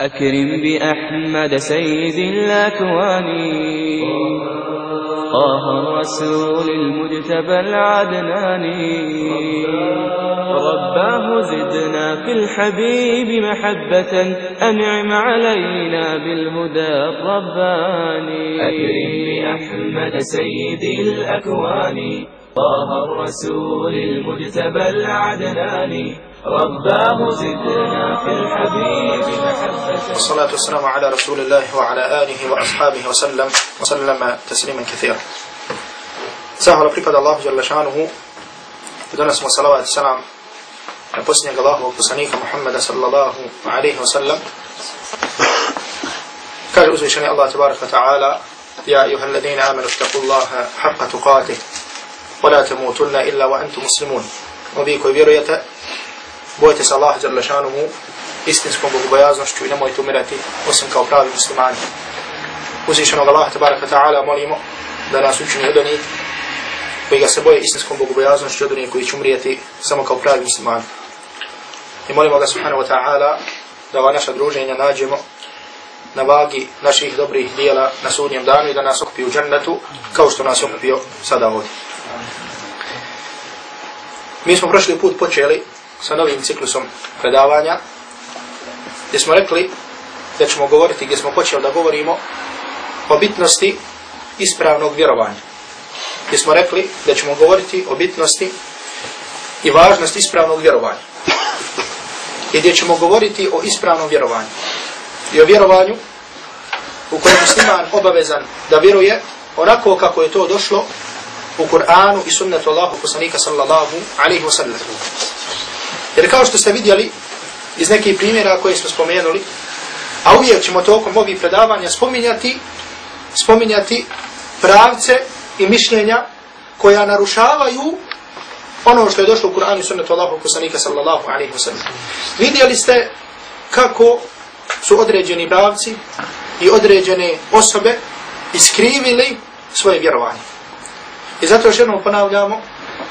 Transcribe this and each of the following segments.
أكرم بأحمد سيد الأكوان. طه الرسول المجتبى العدناني رباه زدنا في الحبيب محبة أنعم علينا بالهدى الرباني. أكرم بأحمد سيد الأكوان. طه الرسول المجتبى العدناني والصلاة والسلام على رسول الله وعلى آله وأصحابه وسلم. وسلم تسليما كثيرا. سهل بريباد الله جل شانه. بدون اسم وصلوات والسلام نبسني الله وبسنيك محمد صلى الله عليه وسلم. كاج أزوي الله تبارك وتعالى يا أيها الذين آمنوا اشتقوا الله حق تقاته. ولا تموتن إلا وأنتم مسلمون. وبيكو بيرو bojite se Allaha Jalla istinskom bogobojaznošću i nemojte umirati osim kao pravi muslimani. Uzvišenog Allah tabaraka ta'ala molimo da nas učini od onih koji ga se boje istinskom bogobojaznošću od onih koji će umrijeti samo kao pravi muslimani. I molimo ga subhanahu wa ta'ala da ova naša druženja nađemo na vagi naših dobrih dijela na sudnjem danu i da nas okupi u džennetu kao što nas okupio sada ovdje. Mi smo prošli put počeli sa novim ciklusom predavanja gdje smo rekli da ćemo govoriti, gdje smo počeli da govorimo o bitnosti ispravnog vjerovanja. Gdje smo rekli da ćemo govoriti o bitnosti i važnosti ispravnog vjerovanja. I gdje ćemo govoriti o ispravnom vjerovanju. I o vjerovanju u kojem musliman obavezan da vjeruje onako kako je to došlo u Kur'anu i sunnetu Allahu poslanika sallallahu alaihi wa sallam. Jer kao što ste vidjeli iz nekih primjera koje smo spomenuli, a uvijek ćemo tokom ovih predavanja spominjati, spominjati pravce i mišljenja koja narušavaju ono što je došlo u Kur'anu i sunnetu Allahu poslanika sallallahu alaihi wa. Vidjeli ste kako su određeni pravci i određene osobe iskrivili svoje vjerovanje. I zato još jednom ponavljamo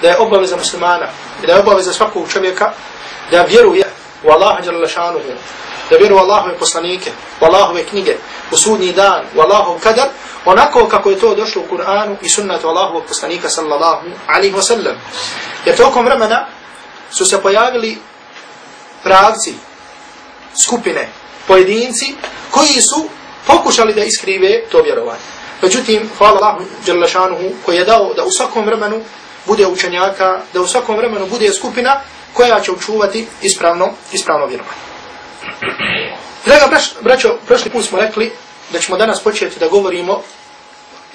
da je obaveza muslimana i da je obaveza svakog čovjeka da vjeruje u Allaha jalla šanuhu, da vjeruje u Allahove poslanike, u Allahove knjige, u sudnji dan, u Allahov kadar, onako kako je to došlo u Kur'anu i sunnatu Allahovog poslanika sallallahu alaihi wa sallam. Jer tokom vremena su se pojavili pravci, skupine, pojedinci koji su pokušali da iskrive to vjerovanje. Međutim, hvala Allahu jalla šanuhu koji je dao da u svakom vremenu bude učenjaka, da u svakom vremenu bude skupina koja će učuvati ispravno, ispravno vjerovanje. Draga braćo, prošli put smo rekli da ćemo danas početi da govorimo,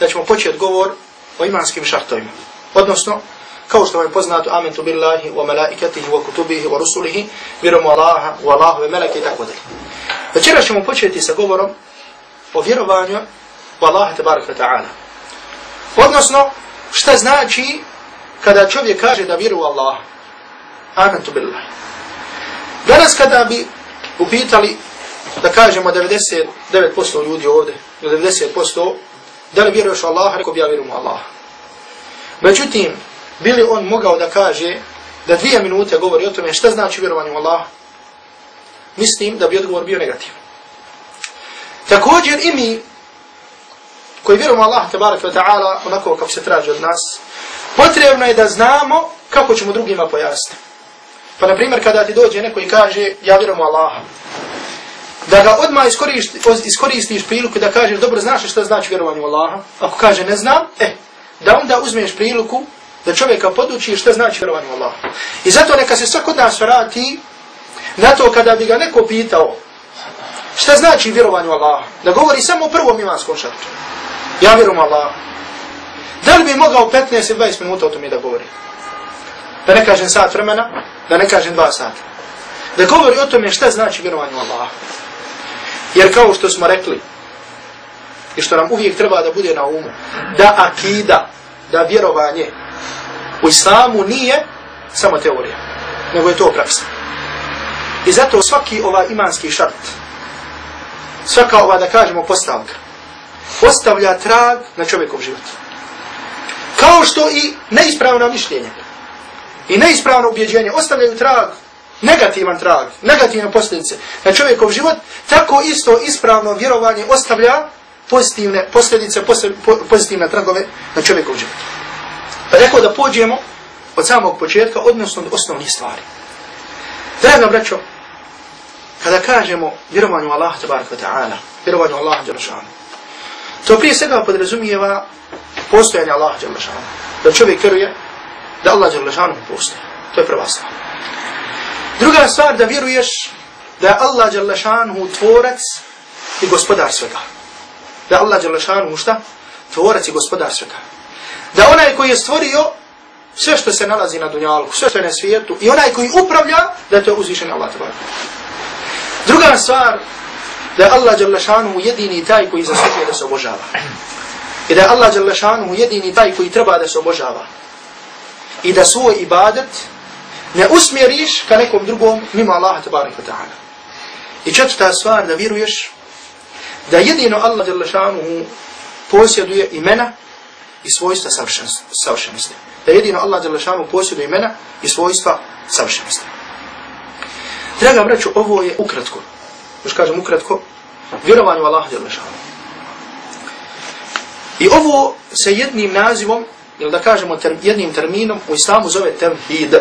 da ćemo početi govor o imanskim šartovima. Odnosno, kao što vam je poznato, amentu billahi, wa malaikatihi, wa kutubihi, wa rusulihi, vjeromu Allaha, wa Allahu, wa meleke i tako dalje. Večera ćemo početi sa govorom o vjerovanju u Allaha tabaraka ta'ala. Odnosno, šta znači kada čovjek kaže da vjeruje u Allaha? Amentu billah. Danas kada bi upitali, da kažemo 99% ljudi ovdje, 90%, da li vjeruješ u Allaha, rekao bi ja vjerujem u Allaha. Međutim, bili on mogao da kaže, da dvije minute govori o tome šta znači vjerovanje u Allaha, mislim da bi odgovor bio negativan. Također i mi, koji vjerujemo Allah, tabarak wa ta'ala, onako kako se traži od nas, potrebno je da znamo kako ćemo drugima pojasniti. Pa, na primjer, kada ti dođe neko i kaže, ja vjerujem u Allaha, da ga odmah iskoristiš, iskoristiš priliku da kažeš, dobro, znaš što znači vjerovanje u Allaha? Ako kaže, ne znam, e, da onda uzmeš priliku da čovjeka poduči što znači vjerovanje u Allaha. I zato neka se svak od nas vrati na to kada bi ga neko pitao, šta znači vjerovanje u Allaha? Da govori samo o prvom imanskom šartu. Ja vjerujem u Allaha. Da li bi mogao 15 20 minuta o tome da govori? Da ne kažem sat vremena, da ne kažem dva sata. Da govori o tome šta znači vjerovanje u Allaha. Jer kao što smo rekli, i što nam uvijek treba da bude na umu, da akida, da vjerovanje u islamu nije samo teorija, nego je to praksa. I zato svaki ova imanski šart, svaka ova, da kažemo, postavka, postavlja trag na čovjekov život. Kao što i neispravno mišljenje i neispravno ubjeđenje ostavljaju trag negativan trag, negativne posljedice na čovjekov život, tako isto ispravno vjerovanje ostavlja pozitivne posljedice, pozitivne tragove na čovjekov život. Pa rekao da pođemo od samog početka, odnosno od osnovnih stvari. Draga braćo, kada kažemo vjerovanju Allah tabaraka ta'ala, vjerovanju Allah djelašanu, to prije svega podrazumijeva postojanje Allah djelašanu. Da čovjek vjeruje da Allah Đerlešanu postoji. To je prva stvar. Druga stvar da vjeruješ da je Allah Đerlešanu tvorac i gospodar svega. Da Allah Đerlešanu šta? Tvorac i gospodar svega. Da onaj koji je stvorio sve što se nalazi na dunjalku, sve što je na svijetu i onaj koji upravlja, da je to uzvišen Allah tabarak. Druga stvar, da je Allah Đalešanu jedini taj koji zaslužuje da se obožava. I da je Allah Đalešanu jedini taj koji treba da se obožava. I da svoj ibadet ne usmjeriš ka nekom drugom mimo Allaha tabarak ta'ala. I četvrta stvar, da vjeruješ da jedino Allah Đalešanu posjeduje imena i svojstva savršenosti. Da jedino Allah Đalešanu posjeduje imena i svojstva savršenosti. Draga braću, ovo je ukratko. Još kažem ukratko. Vjerovanje u Allah Đalešanu. I ovo se jednim nazivom, ili da kažemo ter, jednim terminom, u islamu zove temhid.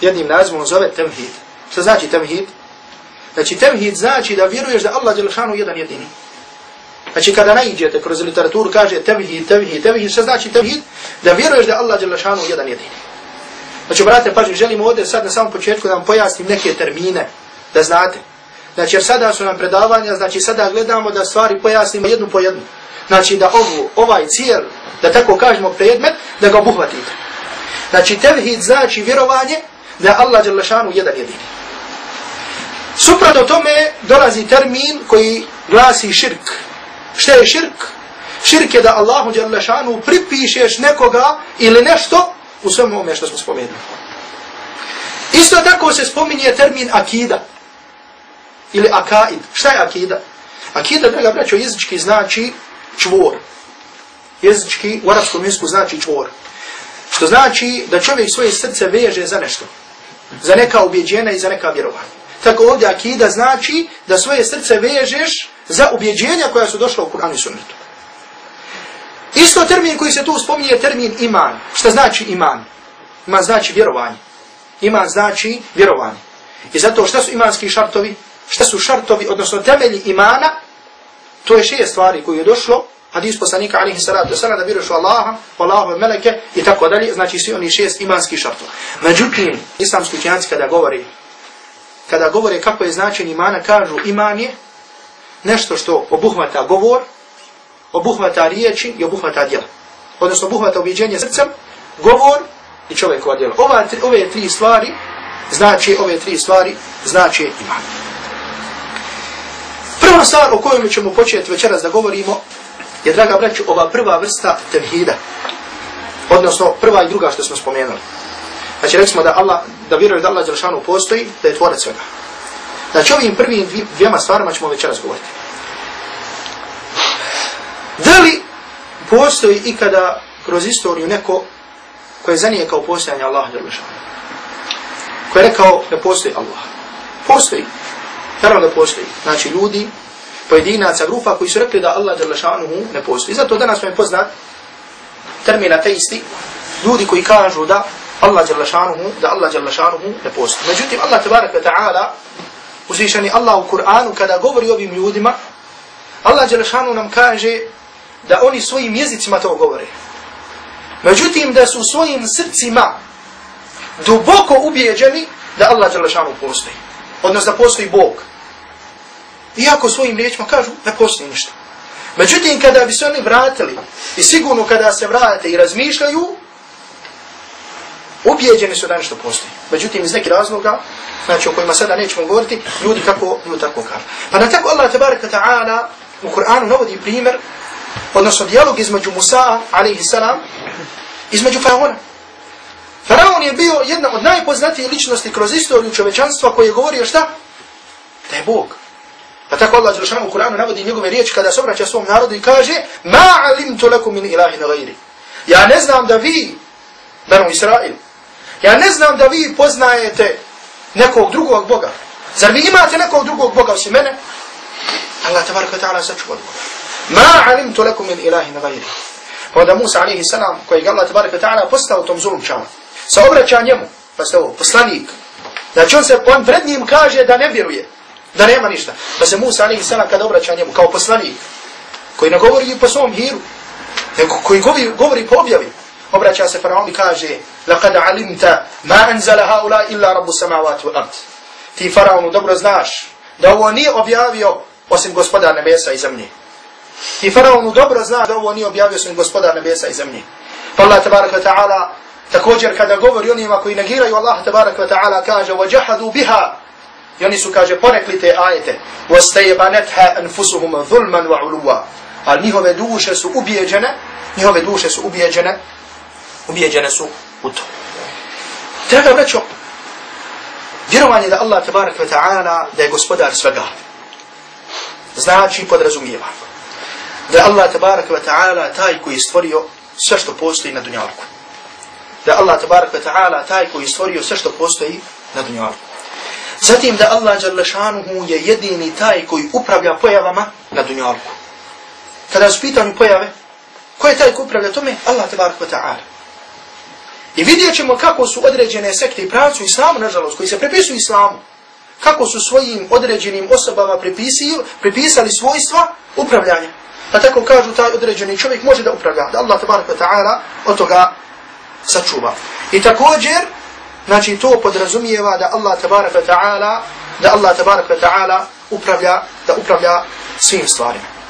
Jednim nazivom zove temhid. Što znači temhid? Znači temhid znači da vjeruješ da Allah Đalešanu jedan jedini. Znači kada najdete kroz literaturu kaže temhid, temhid, temhid, što znači temhid? Da vjeruješ da Allah Đalešanu jedan jedini. Znači, brate, pažnju, želimo ovdje sad na samom početku da vam pojasnim neke termine, da znate. Znači, jer sada su nam predavanja, znači sada gledamo da stvari pojasnimo jednu po jednu. Znači, da ovu, ovaj cijel, da tako kažemo predmet, da ga obuhvatite. Znači, tevhid znači vjerovanje da je Allah Đalešanu jedan jedini. Suprotno tome dolazi termin koji glasi širk. Šta je širk? Širk je da Allahu Đalešanu pripišeš nekoga ili nešto u svemu ome što smo spomenuli. Isto tako se spominje termin akida ili akaid. Šta je akida? Akida, draga braćo, jezički znači čvor. Jezički u arabskom jeziku znači čvor. Što znači da čovjek svoje srce veže za nešto. Za neka ubjeđenja i za neka vjerovanja. Tako ovdje akida znači da svoje srce vežeš za ubjeđenja koja su došla u Kur'anu i Sunnetu. Isto termin koji se tu spominje je termin iman. Šta znači iman? Iman znači vjerovanje. Iman znači vjerovanje. I zato šta su imanski šartovi? Šta su šartovi, odnosno temelji imana? To je šest stvari koje je došlo. Hadis poslanika alihi salatu wasalam da vjeruješ u Allaha, u Allahu meleke i tako dalje. Znači svi oni šest imanski šartova. Međutim, islamski učenjaci kada govori kada govore kako je značenje imana, kažu iman je nešto što obuhvata govor, obuhvata riječi i obuhvata djela. Odnosno obuhvata objeđenje srcem, govor i čovjekova djela. Ova, ove tri stvari znači, ove tri stvari znači iman. Ono prva stvar o kojoj ćemo početi večeras da govorimo je, draga braću, ova prva vrsta tevhida. Odnosno, prva i druga što smo spomenuli. Znači, rekli smo da Allah, da vjeruje da Allah Đelšanu postoji, da je tvorac svega. Znači, ovim prvim dvijema stvarima ćemo večeras govoriti. Da li postoji ikada kroz istoriju neko koje zanije kao postojanje Allah Đelšanu? Ko je rekao da postoji Allah? Postoji. Naravno da postoji. Znači ljudi, pojedinaca, grupa koji su rekli da Allah Đalešanuhu ne postoji. Zato danas vam je poznat termin ateisti, ljudi koji kažu da Allah Đalešanuhu, da Allah Đalešanuhu ne postoji. Međutim, Allah Tebarak ta'ala, uzvišeni Allah u Kur'anu, kada govori ovim ljudima, Allah Đalešanuhu nam kaže da oni svojim jezicima to govore. Međutim, da su svojim srcima duboko ubijeđeni da Allah Đalešanuhu postoji. Odnosno da postoji Bog. Iako svojim riječima kažu ne postoji ništa. Međutim, kada bi se oni vratili i sigurno kada se vrate i razmišljaju, ubijeđeni su da nešto postoji. Međutim, iz nekih razloga, znači o kojima sada nećemo govoriti, ljudi kako, ljudi tako kažu. Pa na tako Allah tabaraka ta'ala u Kur'anu navodi primjer odnosno dijalog između Musa, alaihi salam, između Faraona. Faraon je bio jedna od najpoznatijih ličnosti kroz istoriju čovečanstva koji je govorio šta? Da je Bog. Pa tako Allah Đelšanu u Kur'anu navodi njegove riječi kada se obraća svom narodu i kaže Ma alimtu lakum min ilahi na gajri. Ja ne znam da vi, Banu Israil, ja ne znam da vi poznajete nekog drugog Boga? Zar vi imate nekog drugog Boga osim mene? Allah tabaraka wa ta'ala sačuva odgovor. Ma alimtu lakum min ilahin gajri. Pa onda Musa alaihi salam, kojeg Allah tabaraka ta'ala postao tom zulumčama, sa obraća njemu, pa ste ovo, poslanik, znači on se, on pred njim kaže da ne vjeruje, da nema ništa. Pa se Musa alaihi salam kada obraća njemu, kao poslanik, koji ne govori po svom hiru, nego koji govori, govori po objavi, obraća se faraon i kaže, لقد علمت ما أنزل هؤلاء إلا رب السماوات والأرض. Ti faraonu dobro znaš da ovo nije objavio osim gospodar nebesa i zemlje. Ti faraonu dobro zna da ovo nije objavio osim gospodar nebesa i zemlje. Pa Allah tabarak wa ta'ala također kada govori onima koji negiraju Allah tabarak wa ta'ala kaže وَجَحَدُوا بِهَا I oni su, kaže, porekli te ajete وَسْتَيْبَنَتْهَا أَنفُسُهُمَ ظُلْمًا وَعُلُوًا Ali njihove duše su ubijeđene, njihove duše su ubijeđene, ubijeđene su u to. Treba braćo, vjerovanje da Allah tabarak wa ta'ala da je gospodar svega, znači podrazumijeva da Allah tabarak wa ta'ala taj koji je stvorio sve što postoji na dunjalku. Da Allah tabarak wa ta'ala taj koji je stvorio sve što postoji na dunjalku. Zatim da Allah Đalešanuhu je jedini taj koji upravlja pojavama na dunjalku. Kada su pitanju pojave, ko je taj koji upravlja tome? Allah tabaraka ta'ala. I vidjet ćemo kako su određene sekte i pravcu islamu, nažalost, koji se prepisuju islamu, kako su svojim određenim osobama prepisali svojstva upravljanja. Pa tako kažu taj određeni čovjek može da upravlja, da Allah tabaraka ta'ala od toga sačuva. I također, znači to podrazumijeva da Allah tabaraka ta'ala, da Allah tabaraka ta'ala upravlja, da upravlja svim stvarima.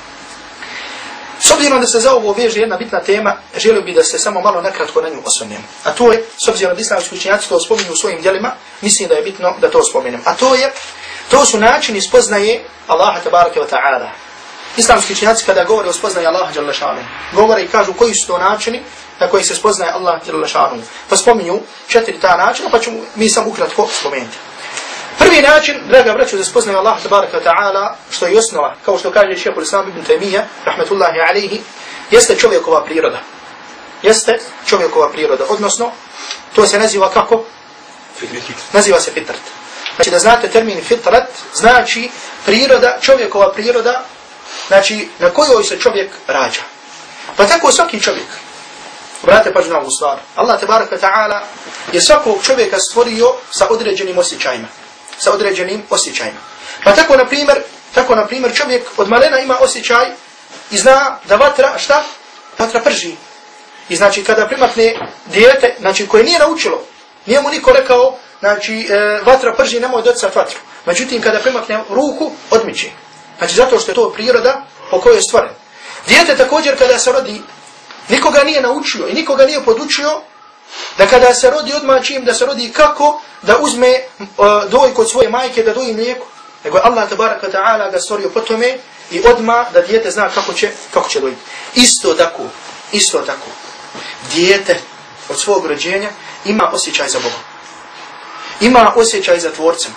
S obzirom da se za ovo veže jedna bitna tema, želio bih da se samo malo nakratko na nju osvrnem. A to je, s obzirom da islamski učenjaci to spominju u svojim djelima, mislim da je bitno da to spomenem. A to je, to su načini spoznaje Allaha tabaraka wa ta'ala. Islamski učenjaci kada govore o spoznaje Allaha dželle šanu, govore i kažu koji su to načini na koji se spoznaje Allah jalla šanu. Pa spominju četiri ta načina, pa ću mi sam ukratko spomenuti. Prvi način, draga braću, da spoznaju Allah tabaraka ta'ala, što je osnova, kao što kaže šehol Islam ibn Taymiyyah, rahmetullahi alaihi, jeste čovjekova priroda. Jeste čovjekova priroda. Odnosno, to se naziva kako? Naziva se fitrat. Znači da znate termin fitrat, znači priroda, čovjekova priroda, znači na kojoj se čovjek rađa. Pa tako svaki čovjek, Brate pažnju na ovu stvar. Allah tabaraka ta'ala je svakog čovjeka stvorio sa određenim osjećajima sa određenim osjećajima. Pa tako, na primjer, tako, na primjer, čovjek od malena ima osjećaj i zna da vatra, šta? Vatra prži. I znači, kada primakne dijete, znači, koje nije naučilo, nije mu niko rekao, znači, e, vatra prži, nemoj docat vatru. Međutim, kada primakne ruku, odmiče. Znači, zato što je to priroda po kojoj je stvoren. Dijete također, kada se rodi, nikoga nije naučio i nikoga nije podučio, da kada se rodi odmah čim da se rodi kako da uzme uh, doj kod svoje majke da doji mlijeko. Nego je Allah tabaraka ta'ala ga stvorio po tome i odma da dijete zna kako će, kako će dojiti. Isto tako, isto tako, dijete od svog rođenja ima osjećaj za Boga. Ima osjećaj za tvorcem.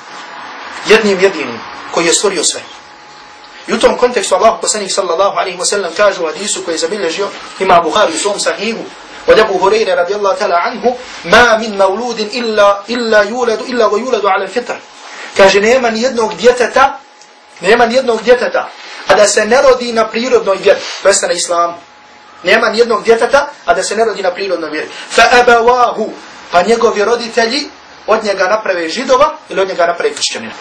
Jednim jedinim koji je stvorio sve. I u tom kontekstu Allah poslanik sallallahu alaihi wa sallam kaže u hadisu koji je zabilježio ima Bukhari u svom sahihu od Abu Hureyre radijallahu ta'ala anhu, ma min mauludin illa, illa yuladu, illa go yuladu ala fitra. Kaže, nema ni jednog djeteta, nema ni jednog djeteta, a da se ne rodi na prirodnoj vjeri, to jeste na islamu. Nema ni jednog djeteta, a da se ne rodi na prirodnoj vjeri. Fa abawahu, pa njegovi roditelji od njega naprave židova ili od njega naprave kršćanina.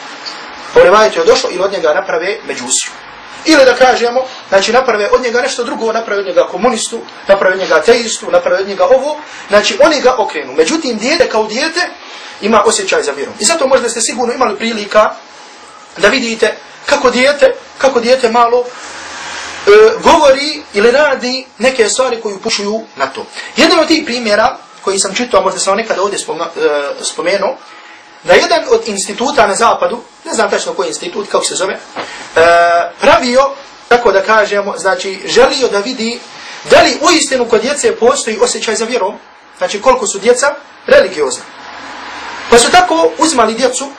Po je došlo ili od njega naprave međusiju. Ili da kažemo, znači naprave od njega nešto drugo, naprave od njega komunistu, naprave od njega ateistu, naprave od njega ovo, znači oni ga okrenu. Međutim, dijete kao dijete ima osjećaj za vjerom. I zato možda ste sigurno imali prilika da vidite kako dijete, kako dijete malo e, govori ili radi neke stvari koje upušuju na to. Jedan od tih primjera koji sam čitao, možda sam nekada ovdje e, spomenuo, da jedan od instituta na zapadu, ne znam tačno koji institut, kako se zove, e, pravio, tako da kažemo, znači želio da vidi da li u istinu kod djece postoji osjećaj za vjerom, znači koliko su djeca religiozna. Pa su tako uzmali djecu,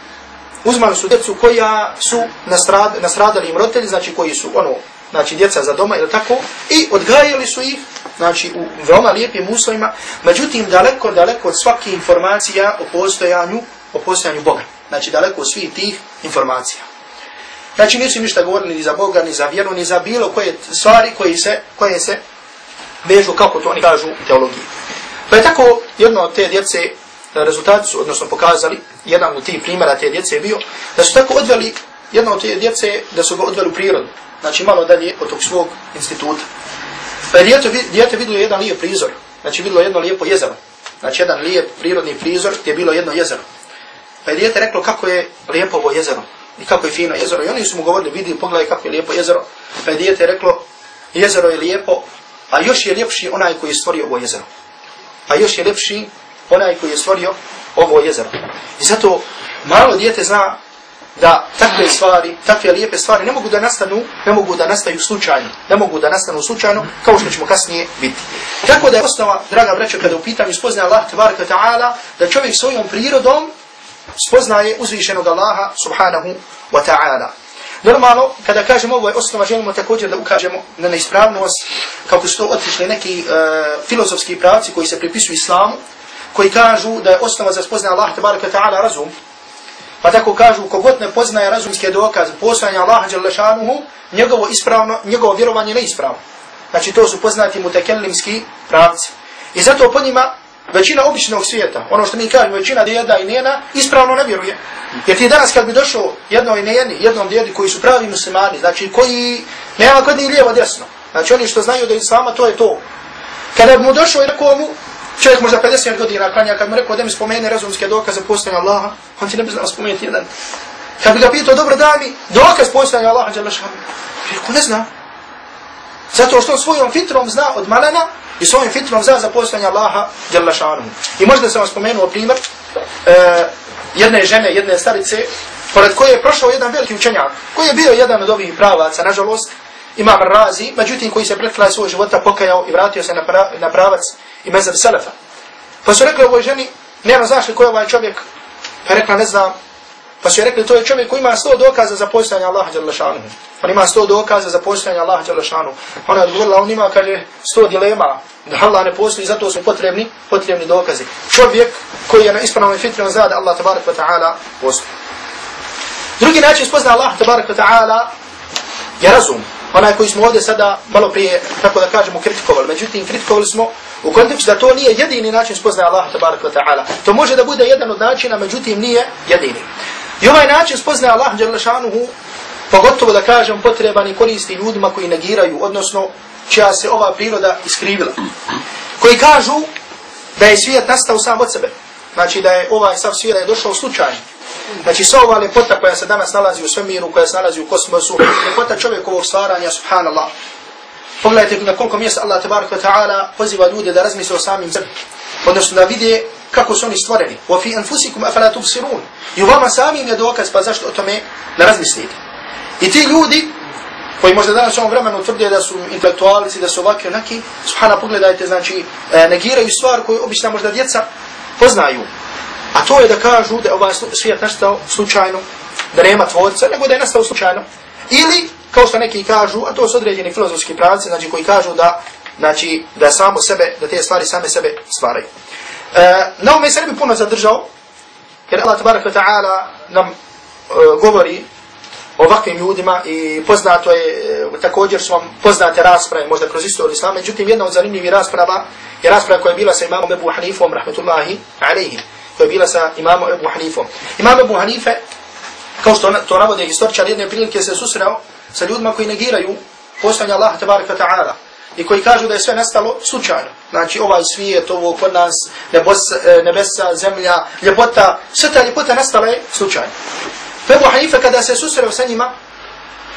uzmali su djecu koja su nastrad, nastradali im roditelji, znači koji su ono, znači djeca za doma ili tako, i odgajali su ih, znači u veoma lijepim uslovima, međutim daleko, daleko od svake informacija o postojanju o postojanju Boga. Znači daleko od svih tih informacija. Znači nisu ništa govorili ni za Boga, ni za vjeru, ni za bilo koje stvari koje se, koje se vežu, kako to oni kažu u teologiji. Pa je tako jedno od te djece, rezultati su, odnosno pokazali, jedan od tih primjera te djece je bio, da su tako odveli jedno od te djece, da su ga odveli u prirodu. Znači malo dalje od tog svog instituta. Pa je djete, djete vidilo jedan lijep prizor. Znači vidilo jedno lijepo jezero. Znači jedan lijep prirodni prizor gdje je bilo jedno jezero. Pa je djete reklo kako je lijepo ovo jezero. I kako je fino jezero. I oni su mu govorili, vidi, pogledaj kako je lijepo jezero. Pa je djete reklo, jezero je lijepo, a još je ljepši onaj koji je stvorio ovo jezero. A još je ljepši onaj koji je stvorio ovo jezero. I zato malo djete zna da takve stvari, takve lijepe stvari ne mogu da nastanu, ne mogu da nastaju slučajno, ne mogu da nastanu slučajno, kao što ćemo kasnije biti. Tako da je osnova, draga braćo, kada upitam ispozna Allah tabaraka ta'ala, da čovjek svojom prirodom spoznaje uzvišenog Allaha subhanahu wa ta'ala. Normalno, kada kažemo ovo je osnova, želimo također da ukažemo na neispravnost, kako su to otišli neki uh, filozofski pravci koji se pripisuju islamu, koji kažu da je osnova za spoznaje Allah tabaraka ta'ala razum, Pa tako kažu, kogod ne poznaje razumske dokaze postojanja Allaha Đalešanuhu, njegovo ispravno, njegovo vjerovanje neispravno. Znači to su poznati mutekellimski pravci. I zato po njima većina običnog svijeta, ono što mi kažemo, većina djeda i njena, ispravno ne vjeruje. Jer ti danas kad bi došao jednoj njeni, jednom djedi koji su pravi muslimani, znači koji nema kod ni lijevo desno, znači oni što znaju da je islama, to je to. Kada bi mu došao i rekao mu, Čovjek možda 50 godina klanja, kad mu rekao da mi spomene razumske dokaze postojanja Allaha, on ti ne bi znao spomenuti jedan. Kad bi ga pitao, dobro da mi, dokaz postojanja Allaha, djela. Rekao, ne zna. Zato što svojom fitrom zna od malena i svojim fitrom za postojanja Allaha, djela šanu. I možda sam vam spomenuo primjer uh, jedne žene, jedne starice, pored koje je prošao jedan veliki učenjak, koji je bio jedan od ovih pravaca, nažalost, imam razi, međutim koji se pretkraj svoj života pokajao i vratio se na, pra, na pravac i mezar Selefa. Pa su rekli ovoj ženi, nema znaš li ko je ovaj čovjek? Pa rekla, ne znam. Pa su rekli, to je čovjek koji ima sto dokaza za postojanje Allaha Đalešanu. On ima sto dokaza za postojanje Allaha Đalešanu. Ona je odgovorila, on ima, kaže, sto dilema, da Allah ne postoji, zato su potrebni, potrebni dokazi. Čovjek koji je na ispravnom on zna da Allah tabarak wa ta'ala postoji. Drugi način spozna Allah tabarak wa ta'ala je razum onaj koji smo ovdje sada malo prije, tako da kažemo, kritikovali. Međutim, kritikovali smo u kontekstu da to nije jedini način spoznaje Allah, tabarak wa ta'ala. To može da bude jedan od načina, međutim, nije jedini. I ovaj način spoznaje Allah, Đalešanuhu, pogotovo da kažem, potreban i koristi ljudima koji negiraju, odnosno, čija se ova priroda iskrivila. Koji kažu da je svijet nastao sam od sebe. Znači da je ovaj sav svijet je došao slučajno. Znači sva ova lepota koja se danas nalazi u svemiru, koja se nalazi u kosmosu, lepota čovjekovog stvaranja, subhanallah. Pogledajte na koliko mjesta Allah tabaraka ta'ala poziva ljude da razmisle o samim sebi. Odnosno da vide kako su oni stvoreni. Wa fi anfusikum afala tubsirun. I u vama samim je dokaz, pa zašto o tome ne razmislite. I ti ljudi koji možda danas u ovom vremenu tvrde da su intelektualci, da su ovakvi onaki, subhana pogledajte, znači e, negiraju stvar koju obična možda djeca poznaju. A to je da kažu da je ovaj svijet nastao slučajno, da nema tvorca, nego da je nastao slučajno. Ili, kao što neki kažu, a to su određeni filozofski pravci, znači koji kažu da, znači, da samo sebe, da te stvari same sebe stvaraju. E, na ovome se ne bi puno zadržao, jer Allah tabaraka ta'ala nam e, govori o ovakvim ljudima i poznato je, e, također su vam poznate rasprave, možda kroz istoriju islama, međutim jedna od zanimljivih rasprava je rasprava koja je bila sa imamom Ebu Hanifom, rahmetullahi, alaihim koja je bila sa imamom Ebu Hanifom. Imam Ebu Hanife, kao što to navode historičar, jedne prilike se susreo sa ljudima koji negiraju postojanje Allaha tabaraka ta'ala i koji kažu da je sve nastalo slučajno. Znači ovaj svijet, ovo kod nas, nebesa, nebesa zemlja, ljepota, sve ta ljepota nastala je slučajno. Ebu Hanife kada se susreo sa njima,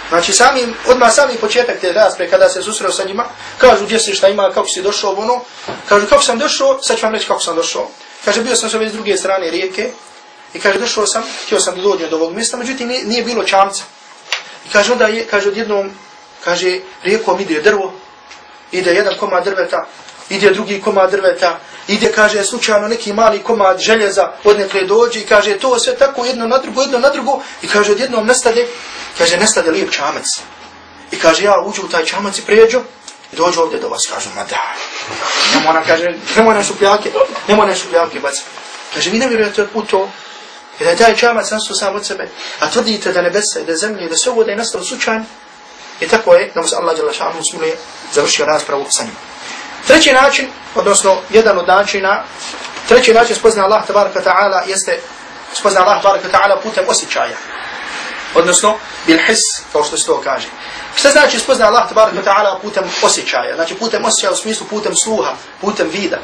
Znači sami, odmah sami početak te raspre kada se susreo sa njima, kažu gdje si šta ima, kako si došao, ono, kažu kako sam došao, sad ću vam reći kako sam došao. Kaže, bio sam s ove druge strane rijeke i kaže, došao sam, htio sam da dođem do ovog mjesta, međutim nije, nije bilo čamca. I kaže, onda je, kaže, odjednom, kaže, rijekom ide drvo, ide jedan komad drveta, ide drugi komad drveta, ide, kaže, slučajno neki mali komad željeza odnekle dođe i kaže, to sve tako jedno na drugo, jedno na drugo i kaže, odjednom nestade, kaže, nestade lijep čamac. I kaže, ja uđu u taj čamac i prijeđu, dođu ovdje do vas, kažu, ma da, nemo ona, kaže, nemo na šupljake, nemo na šupljake, baca. Kaže, vi ne vjerujete u to? I da je taj čamac nastao sam od sebe. A tvrdite da nebesa i da zemlje i da sve ovo da je nastalo slučajno. I tako je da mu se Allah Đelešanu smiluje završio raspravu sa njim. Treći način, odnosno jedan od načina, treći način spozna Allah tabaraka ta'ala jeste spozna Allah tabaraka ta'ala putem osjećaja. Odnosno, bil his, kao što se to kaže. Šta znači spozna Allah tabaraka ta'ala putem osjećaja? Znači putem osjećaja u smislu putem sluha, putem vida.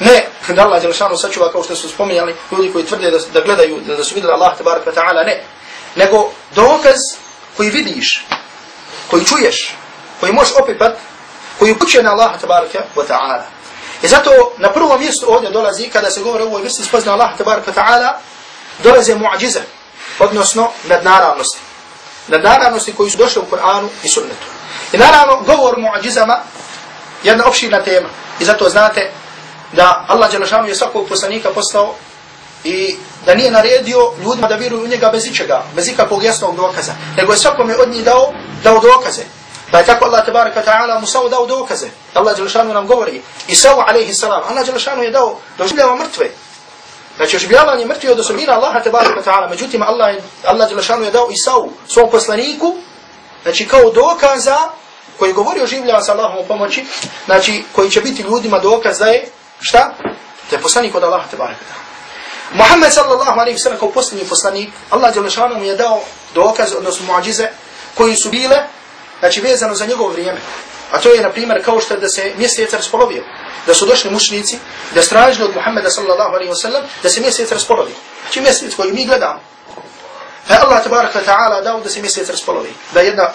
Ne, da Allah Đelešanu sačuva kao što su spominjali ljudi koji tvrde da, da gledaju, da, da su vidjeli Allah tabaraka ta'ala, ne. Nego dokaz koji vidiš, koji čuješ, koji možeš opipat, koji upućuje na Allaha tabaraka wa ta'ala. I zato na prvom mjestu ovdje dolazi, kada se govori o ovoj vrsti spozna Allaha tabaraka wa ta'ala, dolaze muadžize, odnosno nadnaravnosti. Nadnaravnosti koji su došli u Kur'anu i sunnetu. I naravno, govor mu'ađizama jedna opširna tema. I zato znate da Allah Đelešanu je svakog poslanika poslao i da nije naredio ljudima da vjeruju u njega bez ičega, bez ikakvog jasnog dokaza, nego je svakome od njih dao, dao dokaze. Pa je tako Allah tabaraka ta'ala Musa dao dokaze. Allah Đelešanu nam govori. Isau alaihi salam. Allah Đelešanu je dao da oživljava mrtve. Znači oživljavanje mrtve od osobina Allaha tabaraka ta'ala. Međutim, Allah, Allah Đelešanu je dao Isau svom poslaniku, znači kao dokaza koji govori o življava sa Allahom u pomoći, znači koji će biti ljudima dokaz da je, šta? Da je poslanik od Allaha tabaraka ta'ala. Muhammed sallallahu alaihi sallam kao posljednji poslanik, Allah Đelešanu mu je dao dokaz, odnosno muadžize, koji su bile znači vezano za njegovo vrijeme. A to je, na primjer, kao što da se mjesec raspolovio. Da su došli mušnici, da stražili od Muhammeda sallallahu alaihi sallam, da se mjesec raspolovio. Znači mjesec koji mi gledamo. Pa Allah tabaraka ta'ala dao da se mjesec raspolovi. Da jedna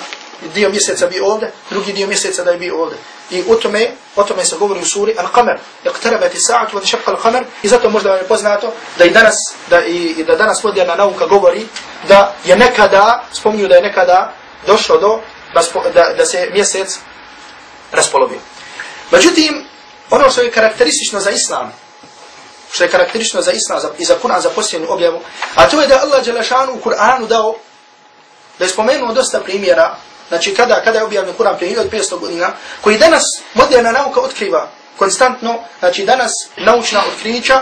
dio mjeseca bi ovdje, drugi dio mjeseca da je bi ovdje. I o tome, o tome se govori u suri Al-Qamar. Iqtarabati sa'atu wa tashaqqa al-qamar. I zato možda vam je poznato da i danas da i, i da danas moderna nauka govori da je nekada, spomnju da je nekada došlo do da, da se mjesec raspolovio. Međutim, ono što je karakteristično za islam, što je karakteristično za islam za, i za Kur'an za posljednju objavu, a to je da Allah Đelešanu u Kur'anu dao, da je spomenuo dosta primjera, znači kada, kada je objavljen Kur'an prije 1500 godina, koji danas moderna nauka otkriva konstantno, znači danas naučna otkrića,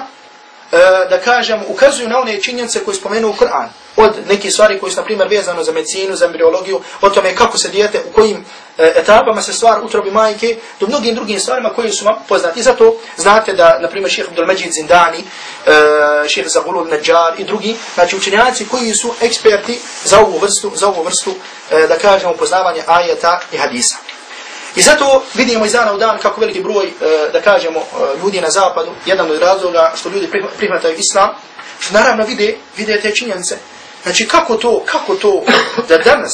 E, da kažem, ukazuju na one činjenice koje spomenuo Kur'an od nekih stvari koje su, na primjer, vezano za medicinu, za embriologiju, o tome kako se dijete, u kojim e, etapama se stvar utrobi majke, do mnogim drugim stvarima koje su vam poznati. I zato znate da, na primjer, šehr Abdul Majid Zindani, e, šehr Zahulul Najjar i drugi, znači učenjaci koji su eksperti za ovu vrstu, za ovu vrstu, e, da kažemo, poznavanje ajeta i hadisa. I zato vidimo iz dana u dan kako veliki broj, e, da kažemo, e, ljudi na zapadu, jedan od razloga što ljudi prihvataju islam, što naravno vide, vide te činjenice, Znači kako to, kako to da danas,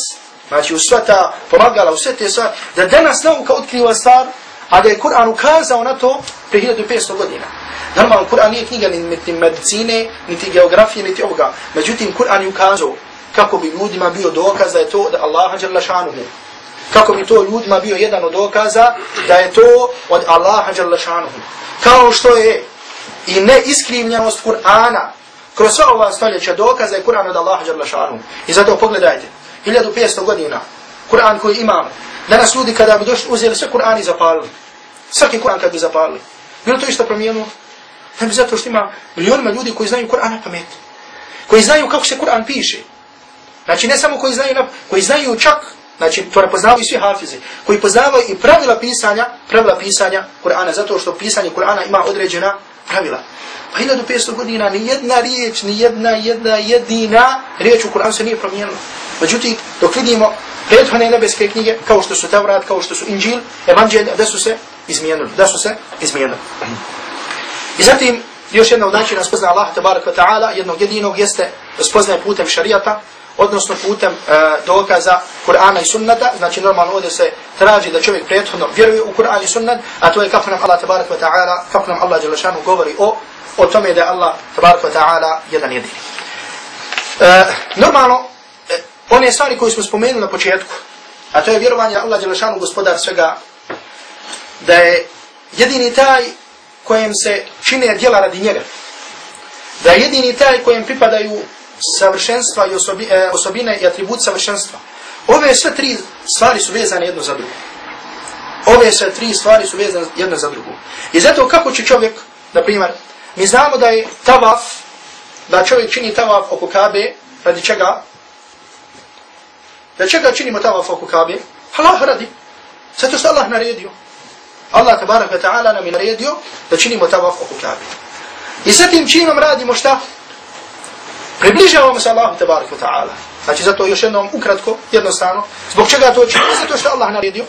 znači u sva ta pomagala, u sve te stvari, da danas nauka otkriva stvar, a da je Kur'an ukazao na to pre 1500 godina. Normalno, Kur'an nije knjiga niti medicine, niti geografije, niti ovoga. Međutim, Kur'an je ukazao kako bi ljudima bio dokaz da je to da Allah hađa šanuhu. Kako bi to ljudima bio jedan od dokaza da je to od Allaha Đalešanuhu. šanuhu. Kao što je i neiskrivljenost Kur'ana kroz sva ova stoljeća dokaza je Kur'an od Allaha dželle. I zato pogledajte, 1500 godina Kur'an koji imamo. Danas ljudi kada bi došli uzeli sve Kur'ani zapalili. Svaki Kur'an kad bi zapalili. Bilo to isto promijenilo? Ne bi zato što ima milionima ljudi koji znaju Kur'an na pamet. Koji znaju kako se Kur'an piše. Znači ne samo koji znaju, na, koji znaju čak, znači to ne poznavaju svi hafizi, koji poznavaju i pravila pisanja, pravila pisanja Kur'ana, zato što pisanje Kur'ana ima određena pravila. Pa 1500 godina ni jedna riječ, ni jedna, jedna, jedina riječ u Kur'anu se nije promijenila. Međutim, dok vidimo prethodne nebeske knjige, kao što su Tevrat, kao što su Inđil, Evanđelja, da su se izmijenili, da su se izmijenili. I zatim, još jedna od načina spozna Allah, tabaraka ta'ala, jednog jedinog jeste spoznaje putem šarijata, odnosno putem e, dokaza Kur'ana i sunnata, znači normalno ovdje se traži da čovjek prethodno vjeruje u Kur'an i sunnat, a to je kako nam Allah tabaraka ta'ala, kako nam Allah Đelešanu govori o o tome da je Allah tabaraka ta'ala jedan jedini. E, normalno, e, one stvari koje smo spomenuli na početku, a to je vjerovanje Allah Đelešanu gospodar svega, da je jedini taj kojem se čine djela radi njega. Da je jedini taj kojem pripadaju savršenstva i osobi, e, osobine i atribut savršenstva. Ove sve tri stvari su vezane jedno za drugo. Ove sve tri stvari su vezane jedno za drugo. I zato kako će čovjek, na primjer, Mi znamo da je tavaf da čovjek čini tavaf oko Kabe, radi čega? Da čega činimo tavaf oko Kabe? Allah radi. Zato što Allah naredio. Allah tabarak wa ta'ala nam je naredio da činimo tavaf oko Kabe. I sa tim činom radimo šta? Približavamo se Allahu tabarak wa ta'ala. Znači zato još jednom ukratko, jednostavno. Zbog čega to činimo? Zato što Allah naredio.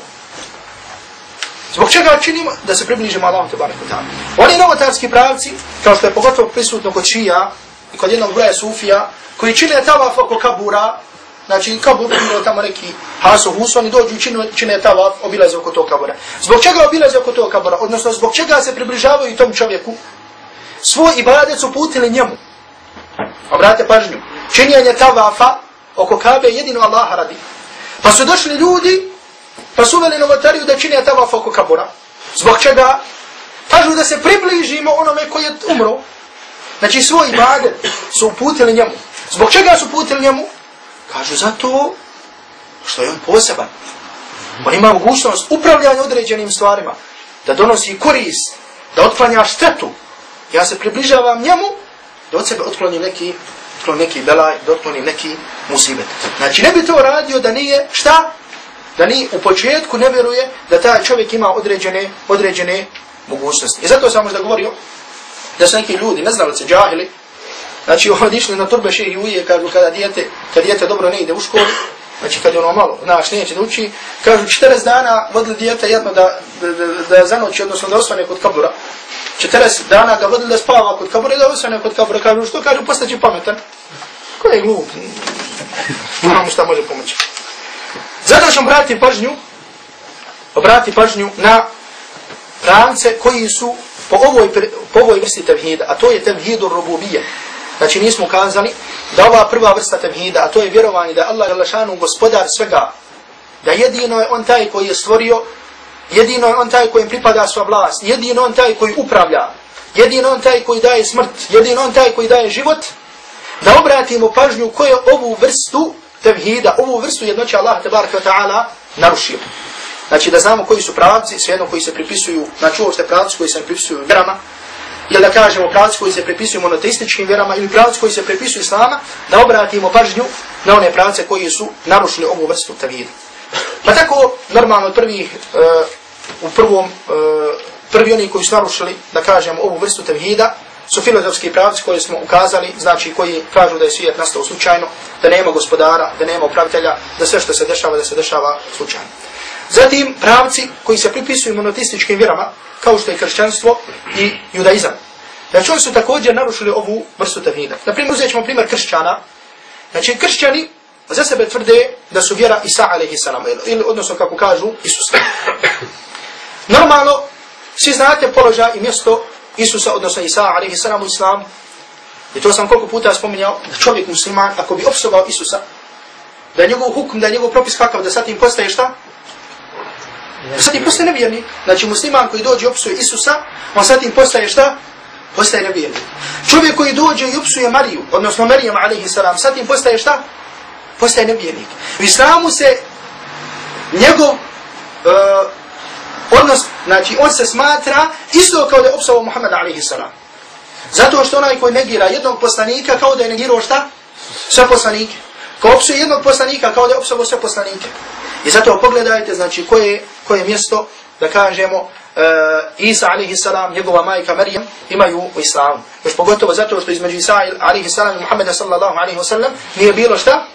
Zbog čega činimo? Da se približimo Allahu tabarak wa ta'ala. Oni novotarski pravci, kao što je pogotovo prisutno kod šija i kod jednog broja sufija, koji čine tavaf oko kabura, znači kabur, bilo tamo neki haso, huso, oni dođu i čine, čine tavaf, obilaze oko tog kabura. Zbog čega obilaze oko tog kabura? Odnosno, zbog čega se približavaju tom čovjeku? Svoj ibadet su putili njemu. Obratite pažnju. Činjenje tavafa oko kabe jedino Allaha radi. Pa su došli ljudi, pa su uveli novotariju da čine tavaf oko kabura. Zbog čega? Kažu da se približimo onome koji je umro. Znači svoj ibadet su uputili njemu. Zbog čega su uputili njemu? Kažu zato što je on poseban. On ima mogućnost upravljanja određenim stvarima, da donosi korist, da otklanja štetu. Ja se približavam njemu, da od sebe otkloni neki, otkloni neki belaj, da otkloni neki musibet. Znači ne bi to radio da nije šta? Da ni u početku ne vjeruje da taj čovjek ima određene, određene mogućnosti. I zato sam možda govorio da su neki ljudi, ne znali se, džahili, Znači, oni išli na turbe še i uje, kažu, kada dijete, kada dijete dobro ne ide u školu, znači, kad je ono malo, znaš, neće da uči, kažu, 40 dana vodili dijete jedno da, da, da, da zanoći, odnosno da osvane kod kabura. 40 dana ga vodili da spava kod kabura i da osvane kod kabura. Kažu, što kažu, postaći pametan. Ko je glup? Znamo šta može pomoći. Zato ćemo obratiti pažnju, obrati pažnju na pravce koji su po ovoj, po ovoj vrsti tevhida, a to je tevhidu rububija. Znači nismo kazali da ova prva vrsta tevhida, a to je vjerovanje da Allah Jalašanu gospodar svega, da jedino je on taj koji je stvorio, jedino je on taj kojem pripada sva vlast, jedino on taj koji upravlja, jedino on taj koji daje smrt, jedino on taj koji daje život, da obratimo pažnju koje ovu vrstu tevhida, ovu vrstu jednoće Allah tabaraka ta'ala narušio. Znači da znamo koji su pravci, svejedno koji se pripisuju, znači uopšte pravci koji se pripisuju vjerama, ili da kažemo pravci koji se prepisuju monoteističkim vjerama ili pravci koji se prepisuju islama, da obratimo pažnju na one pravce koji su narušili ovu vrstu tavida. Pa tako, normalno, prvi, uh, u prvom, uh, prvi oni koji su narušili, da kažemo, ovu vrstu tavhida, su filozofski pravci koji smo ukazali, znači koji kažu da je svijet nastao slučajno, da nema gospodara, da nema upravitelja, da sve što se dešava, da se dešava slučajno. Zatim pravci koji se pripisuju monoteističkim vjerama, kao što je kršćanstvo i judaizam. Znači oni su također narušili ovu vrstu tevhida. Naprimjer, uzet ćemo primjer kršćana. Znači kršćani za sebe tvrde da su vjera Isa a.s. ili odnosno kako kažu Isusa. Normalno, svi znate položaj i mjesto Isusa, odnosno Isa a.s. u islamu. I to sam koliko puta spominjao, da čovjek musliman, ako bi opsovao Isusa, da njegov hukm, da je njegov propis kakav, da sad im postaje šta? Sad im postaje nevjernik. Znači musliman koji dođe i opsuje Isusa, on sad im postaje šta? Postaje nevjernik. Čovjek koji dođe i opsuje Mariju, odnosno Marijam salam, sad im postaje šta? Postaje nevjernik. U islamu se njegov uh, odnos, znači on se smatra isto kao da je opsao Muhammed salam. Zato što onaj koji negira jednog poslanika kao da je negirao šta? Sve poslanike. Ko opsuje jednog poslanika kao da je opsao sve poslanike. I zato pogledajte, znači, koje, koje mjesto, da kažemo, uh, Isa alaihi salam, njegova majka Marijam, imaju u islamu. Još pogotovo zato što između Isa alaihi salam i Muhammeda sallallahu alaihi wasallam nije bilo šta?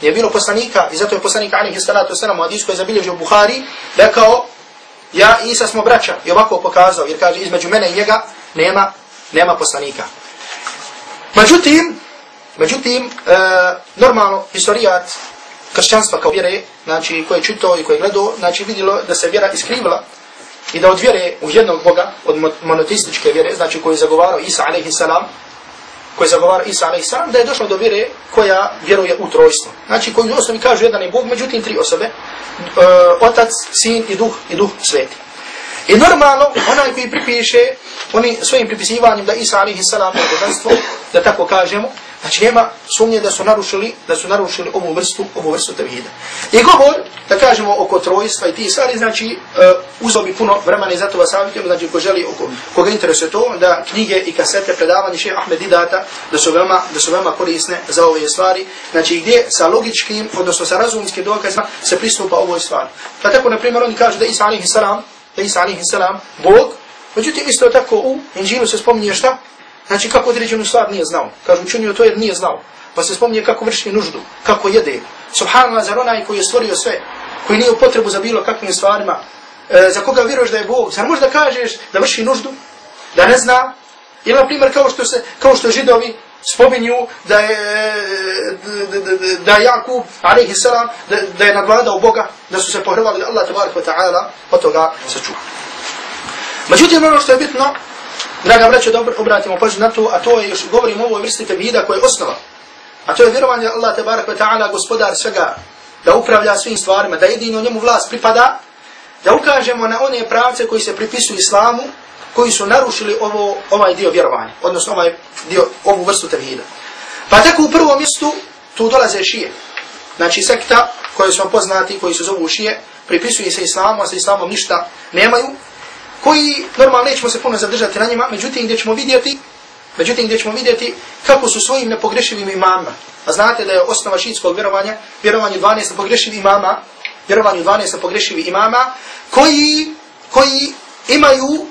Nije bilo poslanika. I zato je poslanik alaihi salatu wasallam u hadisku koji je zabilježio Buhari, rekao, ja Isa smo braća. I ovako pokazao, jer kaže, između mene i njega nema, nema poslanika. Međutim, međutim, uh, normalno, historijat kršćanstva kao vjere, znači koje je čitao i koje je gledao, znači vidjelo da se vjera iskrivila i da od vjere u jednog Boga, od monoteističke vjere, znači koji je zagovarao Isa a.s. koji je zagovarao Isa a.s. da je došlo do vjere koja vjeruje u trojstvo. Znači koji u osnovi kažu jedan je Bog, međutim tri osobe, e, Otac, Sin i Duh i Duh Sveti. I normalno, onaj koji pripiše, oni svojim pripisivanjem da Isa a.s. je božanstvo, da tako kažemo, Znači nema sumnje da su narušili, da su narušili ovu vrstu, ovu vrstu tevhida. I govor, da kažemo oko trojstva i ti stvari, znači e, uh, uzao bi puno vremena i zato vas savjetujem, znači ko želi, oko, koga interesuje to, da knjige i kasete predavanje šeha Ahmed Didata, da su veoma, da su veoma korisne za ove stvari, znači gdje sa logičkim, odnosno sa razumskim dokazima se pristupa ovoj stvari. Pa tako, na primjer, oni kažu da Isa alaihi salam, da Isa alaihi salam, Bog, međutim isto tako u Inđilu se spominje šta? Znači kako određenu stvar nije znao. Kažu učinio to jer nije znao. Pa se spominje kako vrši nuždu, kako jede. Subhanallah, zar onaj koji je stvorio sve, koji nije u potrebu za bilo kakvim stvarima, e, za koga vjeruješ da je Bog, zar možda kažeš da vrši nuždu, da ne zna? Ili na primjer kao što, se, kao što židovi spominju da je, da, je Jakub, alaihi salam, da, da je nadvladao Boga, da su se pohrvali Allah tabarak wa ta'ala od toga sačuva. Međutim, ono što je bitno, Draga braćo, dobro obratimo pažnju na to, a to je, još govorimo o ovoj vrsti tevhida koja je osnova. A to je vjerovanje Allah te barak ta'ala, gospodar svega, da upravlja svim stvarima, da jedino njemu vlast pripada, da ukažemo na one pravce koji se pripisuju islamu, koji su narušili ovo, ovaj dio vjerovanja, odnosno ovaj dio, ovu vrstu tevhida. Pa tako u prvom mjestu tu dolaze šije. Znači sekta koje su vam poznati, koji su zovu šije, pripisuju se islamu, a sa islamom ništa nemaju, koji normalno nećemo se puno zadržati na njima, međutim gdje ćemo vidjeti, međutim gdje ćemo vidjeti kako su svojim nepogrešivim imama. A znate da je osnova šiitskog vjerovanja, vjerovanje 12 nepogrešivih imama, vjerovanje 12 nepogrešivih imama, koji, koji imaju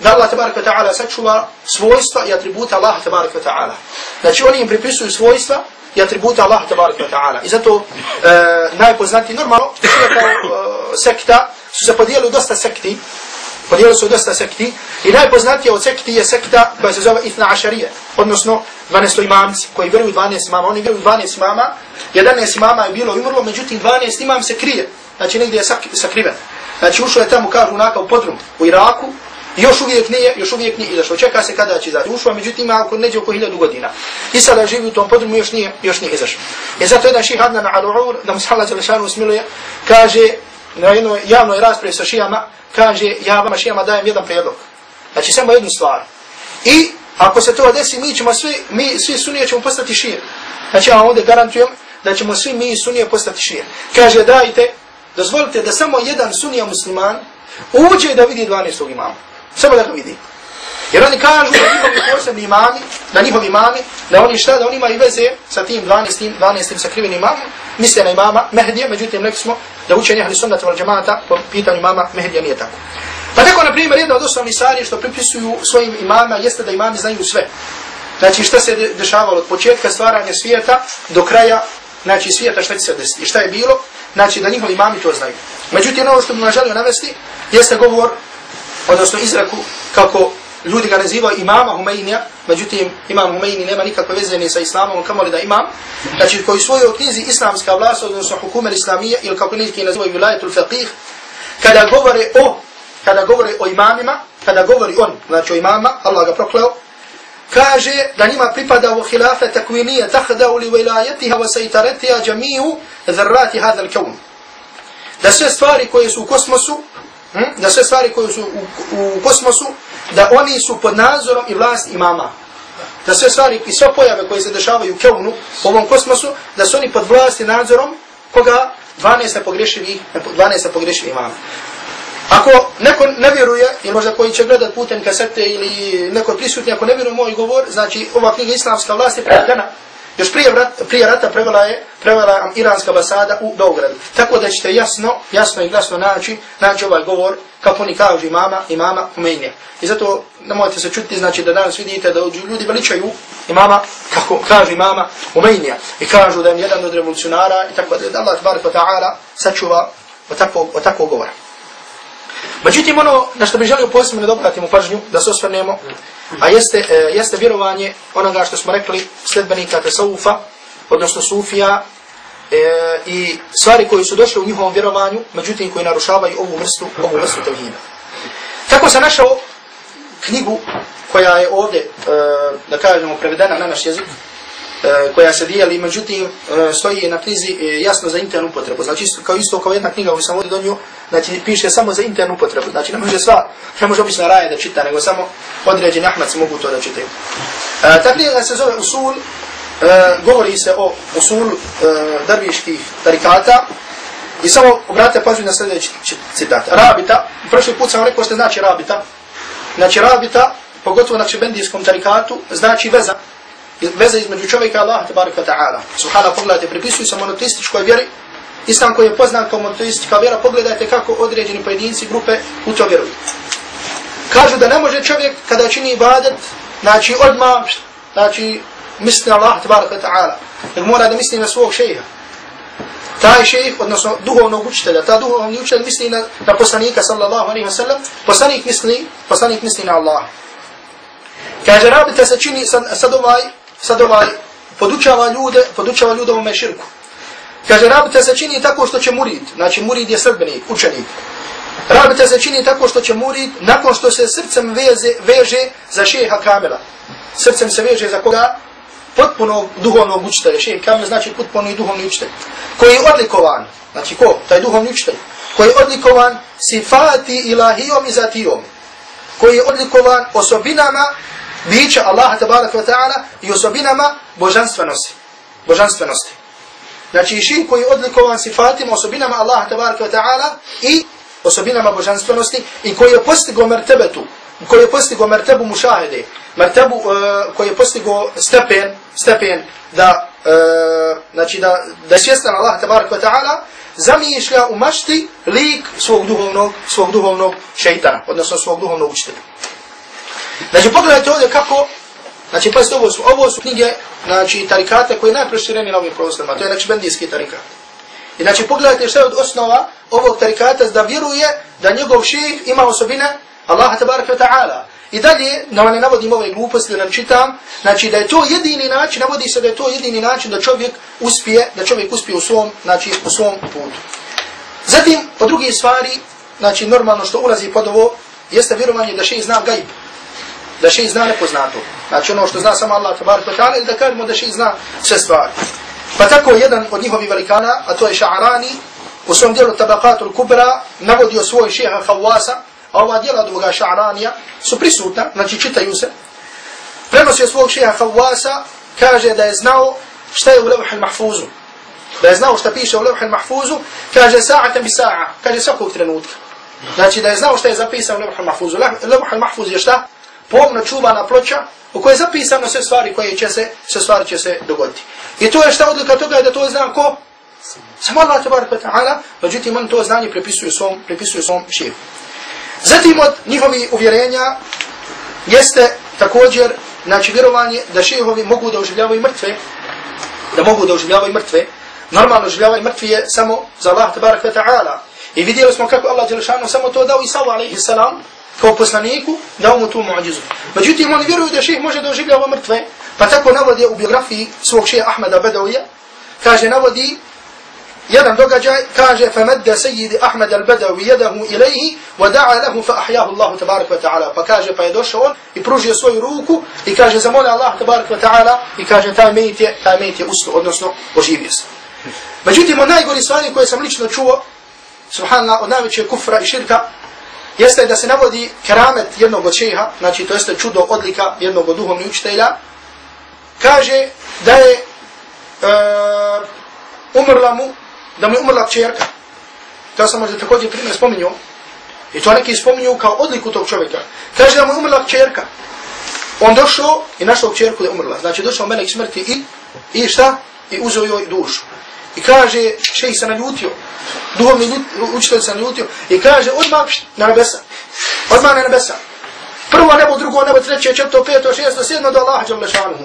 da Allah tabaraka wa ta'ala sačuva svojstva i atributa Allah tabaraka wa ta'ala. Znači oni im pripisuju svojstva i atributa Allah tabaraka wa ta'ala. I zato eh, e, najpoznati normalno, što kao e, eh, sekta, su se podijeli dosta sekti, Podijeli su dosta sekti i najpoznatija od sekti je sekta koja se zove Ithna Ašarije, odnosno 12 imamci koji vjeruju 12 imama. Oni vjeruju 12 imama, 11 imama je bilo umrlo, međutim 12 imam se krije, znači negdje je sak sakriven. Znači ušao je tamo kažu naka u podrum u Iraku, još uvijek nije, još uvijek nije izašao. Čeka se kada će izaći. Ušao, međutim ima oko neđe oko hiljadu godina. I sada živi u tom podrumu, još nije, još nije izašao. I zato jedan ših Adnan Al-Ur, da mu se Allah Đelešanu smiluje, kaže na jednoj javnoj raspravi sa šijama, kaže, ja vama šijama dajem jedan prijedlog. Znači, samo jednu stvar. I, ako se to desi, mi ćemo svi, mi svi sunije ćemo postati šije. Znači, ja vam ovdje garantujem da ćemo svi mi sunije postati šije. Kaže, dajte, dozvolite da samo jedan sunija musliman uđe da vidi 12. imama. Samo da ga vidi. Jer oni kažu da njihovi posebni imami, da njihovi imami, da oni šta, da oni imaju veze sa tim 12. 12. sakrivenim imamom, misle na imama Mehdija, međutim rekli smo da učenje ahli sunnata val džemata po pitanju imama Mehdija nije tako. Pa tako, na primjer, jedna od osnovnih stvari što pripisuju svojim imama jeste da imami znaju sve. Znači šta se dešavalo od početka stvaranja svijeta do kraja znači svijeta šta će se desiti i šta je bilo, znači da njihovi imami to znaju. Međutim, ono što bih vam želio navesti jeste govor, odnosno izraku kako ljudi ga nazivaju imama Humeinija, međutim imam Humeini nema nikakve veze ni sa islamom, kamo li da imam, znači koji svoju knjizi islamska vlast, odnosno hukumer islamije, ili kako neki nazivaju vilajetul faqih, kada govore o, kada govore o imamima, kada govori on, znači o imama, Allah ga prokleo, kaže da njima pripada u hilafe takvinije tahdau li vilayetiha wa sajtaretija džamiju dhrrati hadal kaun. Da sve stvari koje su u kosmosu, hm, da sve stvari koje su u, u kosmosu, da oni su pod nadzorom i vlast imama. Da sve stvari i sve pojave koje se dešavaju u Keunu, u ovom kosmosu, da su oni pod vlast i nadzorom koga 12 nepogrešivi, 12 nepogrešivi imama. Ako neko ne vjeruje, ili možda koji će gledat putem kasete ili neko prisutni, ako ne vjeruje moj govor, znači ova knjiga islamska vlast je prevedena Još prije, vrat, prije rata prevela je prevela iranska ambasada u Beogradu. Tako da ćete jasno, jasno i glasno naći, naći ovaj govor, kako oni kažu imama, imama Humenija. I zato ne možete se čuti, znači da danas vidite da ljudi veličaju imama, kako kažu imama Humenija. I kažu da je jedan od revolucionara i tako da Allah tabaraka ta'ala sačuva od takvog, od takvog govora. Međutim, ono na što bih želio posebno da obratimo pažnju, da se osvrnemo, a jeste, e, jeste vjerovanje onoga što smo rekli sledbenika Tesaufa, odnosno Sufija, e, i stvari koji su došli u njihovom vjerovanju, međutim koji narušavaju ovu vrstu, ovu vrstu tevhida. Tako sam našao knjigu koja je ovdje, e, da kažemo, prevedena na naš jezik, E, koja se dijeli, međutim e, stoji na knjizi e, jasno za internu upotrebu. Znači kao isto kao jedna knjiga koju sam ovdje donio, znači piše samo za internu potrebu. Znači ne može sva, ne može obična raja da čita, nego samo određeni ahmaci mogu to da čitaju. E, knjiga se zove Usul e, govori se o usulu e, darviških tarikata i samo obratite pažnju na sljedeći citat. Rabita, prošli put sam rekao što znači rabita. Znači rabita, pogotovo na čebendijskom tarikatu, znači veza. Veza između čovjeka i Allaha tabaraka ta'ala. Subhana, pogledajte, pripisuju se monoteističkoj vjeri, Islam koji je poznat kao monoteistika vjera, pogledajte kako određeni pojedinci grupe u to vjeruju. Kažu da ne može čovjek kada čini ibadet, znači odmah, znači misli na Allah tabaraka ta'ala. Nego mora da misli na svog šeha. Taj šejh, odnosno duhovnog učitelja, ta duhovni učitelj misli na, na poslanika sallallahu alaihi wa sallam, poslanik misli, poslanik misli na Allah. Kaže, rabita se čini sad, sad ovaj, sad ovaj, podučava ljude, podučava ljude ovome širku. Kaže, rabita se čini tako što će murid, znači murid je sredbenik, učenik. Rabita se čini tako što će murid, nakon što se srcem veze, veže za šeha Kamila. Srcem se veže za koga? potpuno duhovnog učitelja, Šeha kamil znači potpuno i duhovni učitelj, koji je odlikovan, znači ko? Taj duhovni učitelj, koji je odlikovan sifati ilahijom i zatijom, koji je odlikovan osobinama bića Allaha tabaraka wa ta'ala i osobinama božanstvenosti. Božanstvenosti. Znači širk koji je odlikovan sifatima, osobinama Allaha tabaraka wa ta'ala i osobinama božanstvenosti i koji je postigo mertebetu, koji je postigo mertebu mušahide, mertebu uh, koji je postigo stepen, stepen da, uh, znači da, da je svjestan Allah tabaraka wa ta'ala, zamišlja u mašti lik svog duhovnog, svog duhovnog šeitana, odnosno svog duhovnog učitelja. Znači pogledajte ovdje kako, znači pa ovo su, ovo su knjige, znači tarikate koje je najprošireni na ovim prostorima, to je znači tarikat. I znači pogledajte što je od osnova ovog tarikata da vjeruje da njegov šejh ima osobine Allah tabaraka wa ta'ala. I dalje, da ne navodim ove gluposti, da nam čitam, znači da je to jedini način, navodi se da je to jedini način da čovjek uspije, da čovjek uspije u svom, znači u svom putu. Zatim, po drugi stvari, znači normalno što ulazi pod ovo, jeste vjerovanje da šeji zna gajb, da še zna nepoznato. Znači ono što zna samo Allah tabaraka wa ta'ala, ili da kažemo da še zna sve stvari. Pa tako jedan od njihovih velikana, a to je Ša'arani, u svom dijelu Tabakatul Kubra, navodio svoj šeha Fawasa, a ova dijela druga ša'ranija su prisutna, znači čitaju se. Prenosio svog šeha Fawasa, kaže da je znao šta je u levhal mahfuzu. Da je znao šta piše u levhal mahfuzu, kaže sa'atan bi sa'a, kaže svakog trenutka. Znači da je znao šta je zapisano u levhal mahfuzu. Levhal mahfuz je šta? Pomno čuvana ploča u kojoj je zapisano sve stvari koje će se, sve stvari će se dogoditi. I to je šta odlika toga je da to zna ko? Samo Allah tabaraka ta'ala, međutim on to znanje prepisuje svom, prepisuje svom šefu. Zatim od njihovi uvjerenja jeste također znači vjerovanje da šehovi mogu da oživljavaju mrtve, da mogu da oživljavaju mrtve. Normalno oživljavaju mrtve je samo za Allah tabaraka wa ta'ala. I vidjeli smo kako Allah Đelešanu samo to dao Isau alaihi salam kao poslaniku, dao mu tu muđizu. Međutim, oni vjeruju da šeh može da oživljava mrtve, pa tako navodi u biografiji svog šeha Ahmeda Bedovija, kaže navodi jedan događaj kaže فَمَدَّ سَيِّدِ Ahmed الْبَدَوِ يَدَهُ إِلَيْهِ وَدَعَ لَهُ فَأَحْيَاهُ اللَّهُ fa وَتَعَالَى Allah ta'ala pa kaže pa je došao on i pružio svoju ruku i kaže zamole Allah tabarak wa ta'ala i kaže taj mejit je taj mejit je usto odnosno oživio se međutim od najgori stvari koje sam lično čuo subhanallah od najvećeg kufra i širka jeste da se navodi keramet jednog od šeha znači to jeste čudo odlika jednog od duhovnih učitelja kaže da je uh, umrla mu da mu je umrla čerka. To sam možda također primjer spominio. I to neki spominju kao odliku tog čovjeka. Kaže da mu je umrla čerka. On došao i našao čerku da je umrla. Znači došao melek smrti i, i šta? I uzeo joj dušu. I kaže, šeji se naljutio. Duhovni učitelj se naljutio. I kaže, odmah na nebesa. Odmah na nebesa. Prvo nebo, drugo nebo, treće, četvrto, peto, šesto, sedmo do Allaha Đalešanuhu.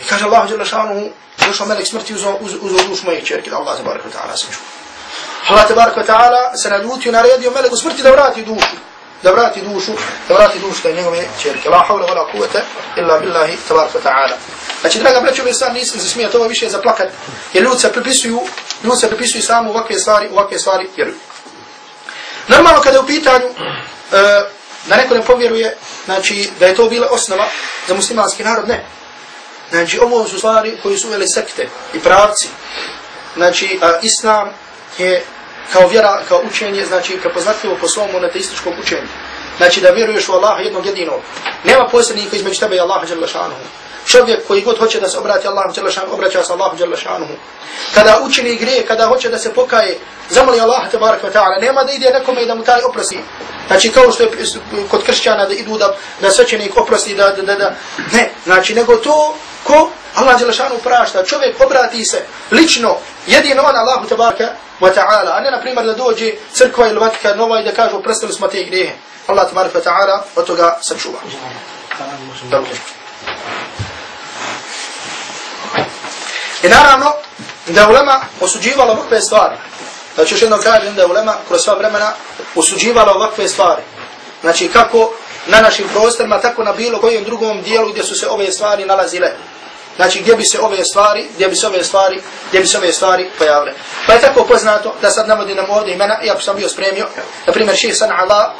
I kaže Allah Đalešanuhu, došao melek smrti uzao uz, uz duš moje čerke, da Allah tabaraka wa ta'ala sam čuo. Allah tabaraka wa ta'ala se naljutio, naredio meleku smrti da vrati dušu, da vrati dušu, da vrati dušu da njegove čerke. La hawla wa la kuvvete illa billahi tabaraka wa ta'ala. Znači, draga braćo, ovaj sam nisam se smija, to više je za plakat, jer ljudi se pripisuju, ljudi se pripisuju samo ovakve stvari, ovakve stvari vjeruju. Normalno kada je u pitanju, e, da neko ne povjeruje, znači, da je to bila osnova za muslimanski narod, ne. Znači, ovo su stvari koji su uveli sekte i pravci. Znači, a, islam je kao vjera, kao učenje, znači, prepoznatljivo po svom monoteističkom učenju. Znači, da vjeruješ u Allaha jednog jedinog. Nema posrednika između tebe i Allaha, žele šanuhu čovjek koji god hoće da se obrati Allahu Đelešanu, obraća se Allahu Đelešanuhu. Kada učini grije, kada hoće da se pokaje, zamoli Allah tabarak wa ta'ala, nema da ide nekome i da mu taj oprosti. Znači kao što je kod kršćana da idu da, da svećenik oprosti, da, da, da, da, ne, znači nego to ko Allah Đelešanu prašta, čovjek obrati se lično, jedino on Allahu tabaraka wa ta'ala, a ne na primjer da dođe crkva ili vatika nova i da kažu prestali smo te grijehe. Allah tabaraka wa ta'ala od toga sačuva. Dobro. I naravno, da ulema osuđivala ovakve stvari. Znači još jedno kažem da ulema kroz sva vremena osuđivala ovakve stvari. Znači kako na našim prostorima, tako na bilo kojem drugom dijelu gdje su se ove stvari nalazile. Znači gdje bi se ove stvari, gdje bi se ove stvari, gdje bi se ove stvari pojavile. Pa je tako poznato da sad navodim nam ovdje imena, ja sam bio spremio, na primjer ših Sana Allah,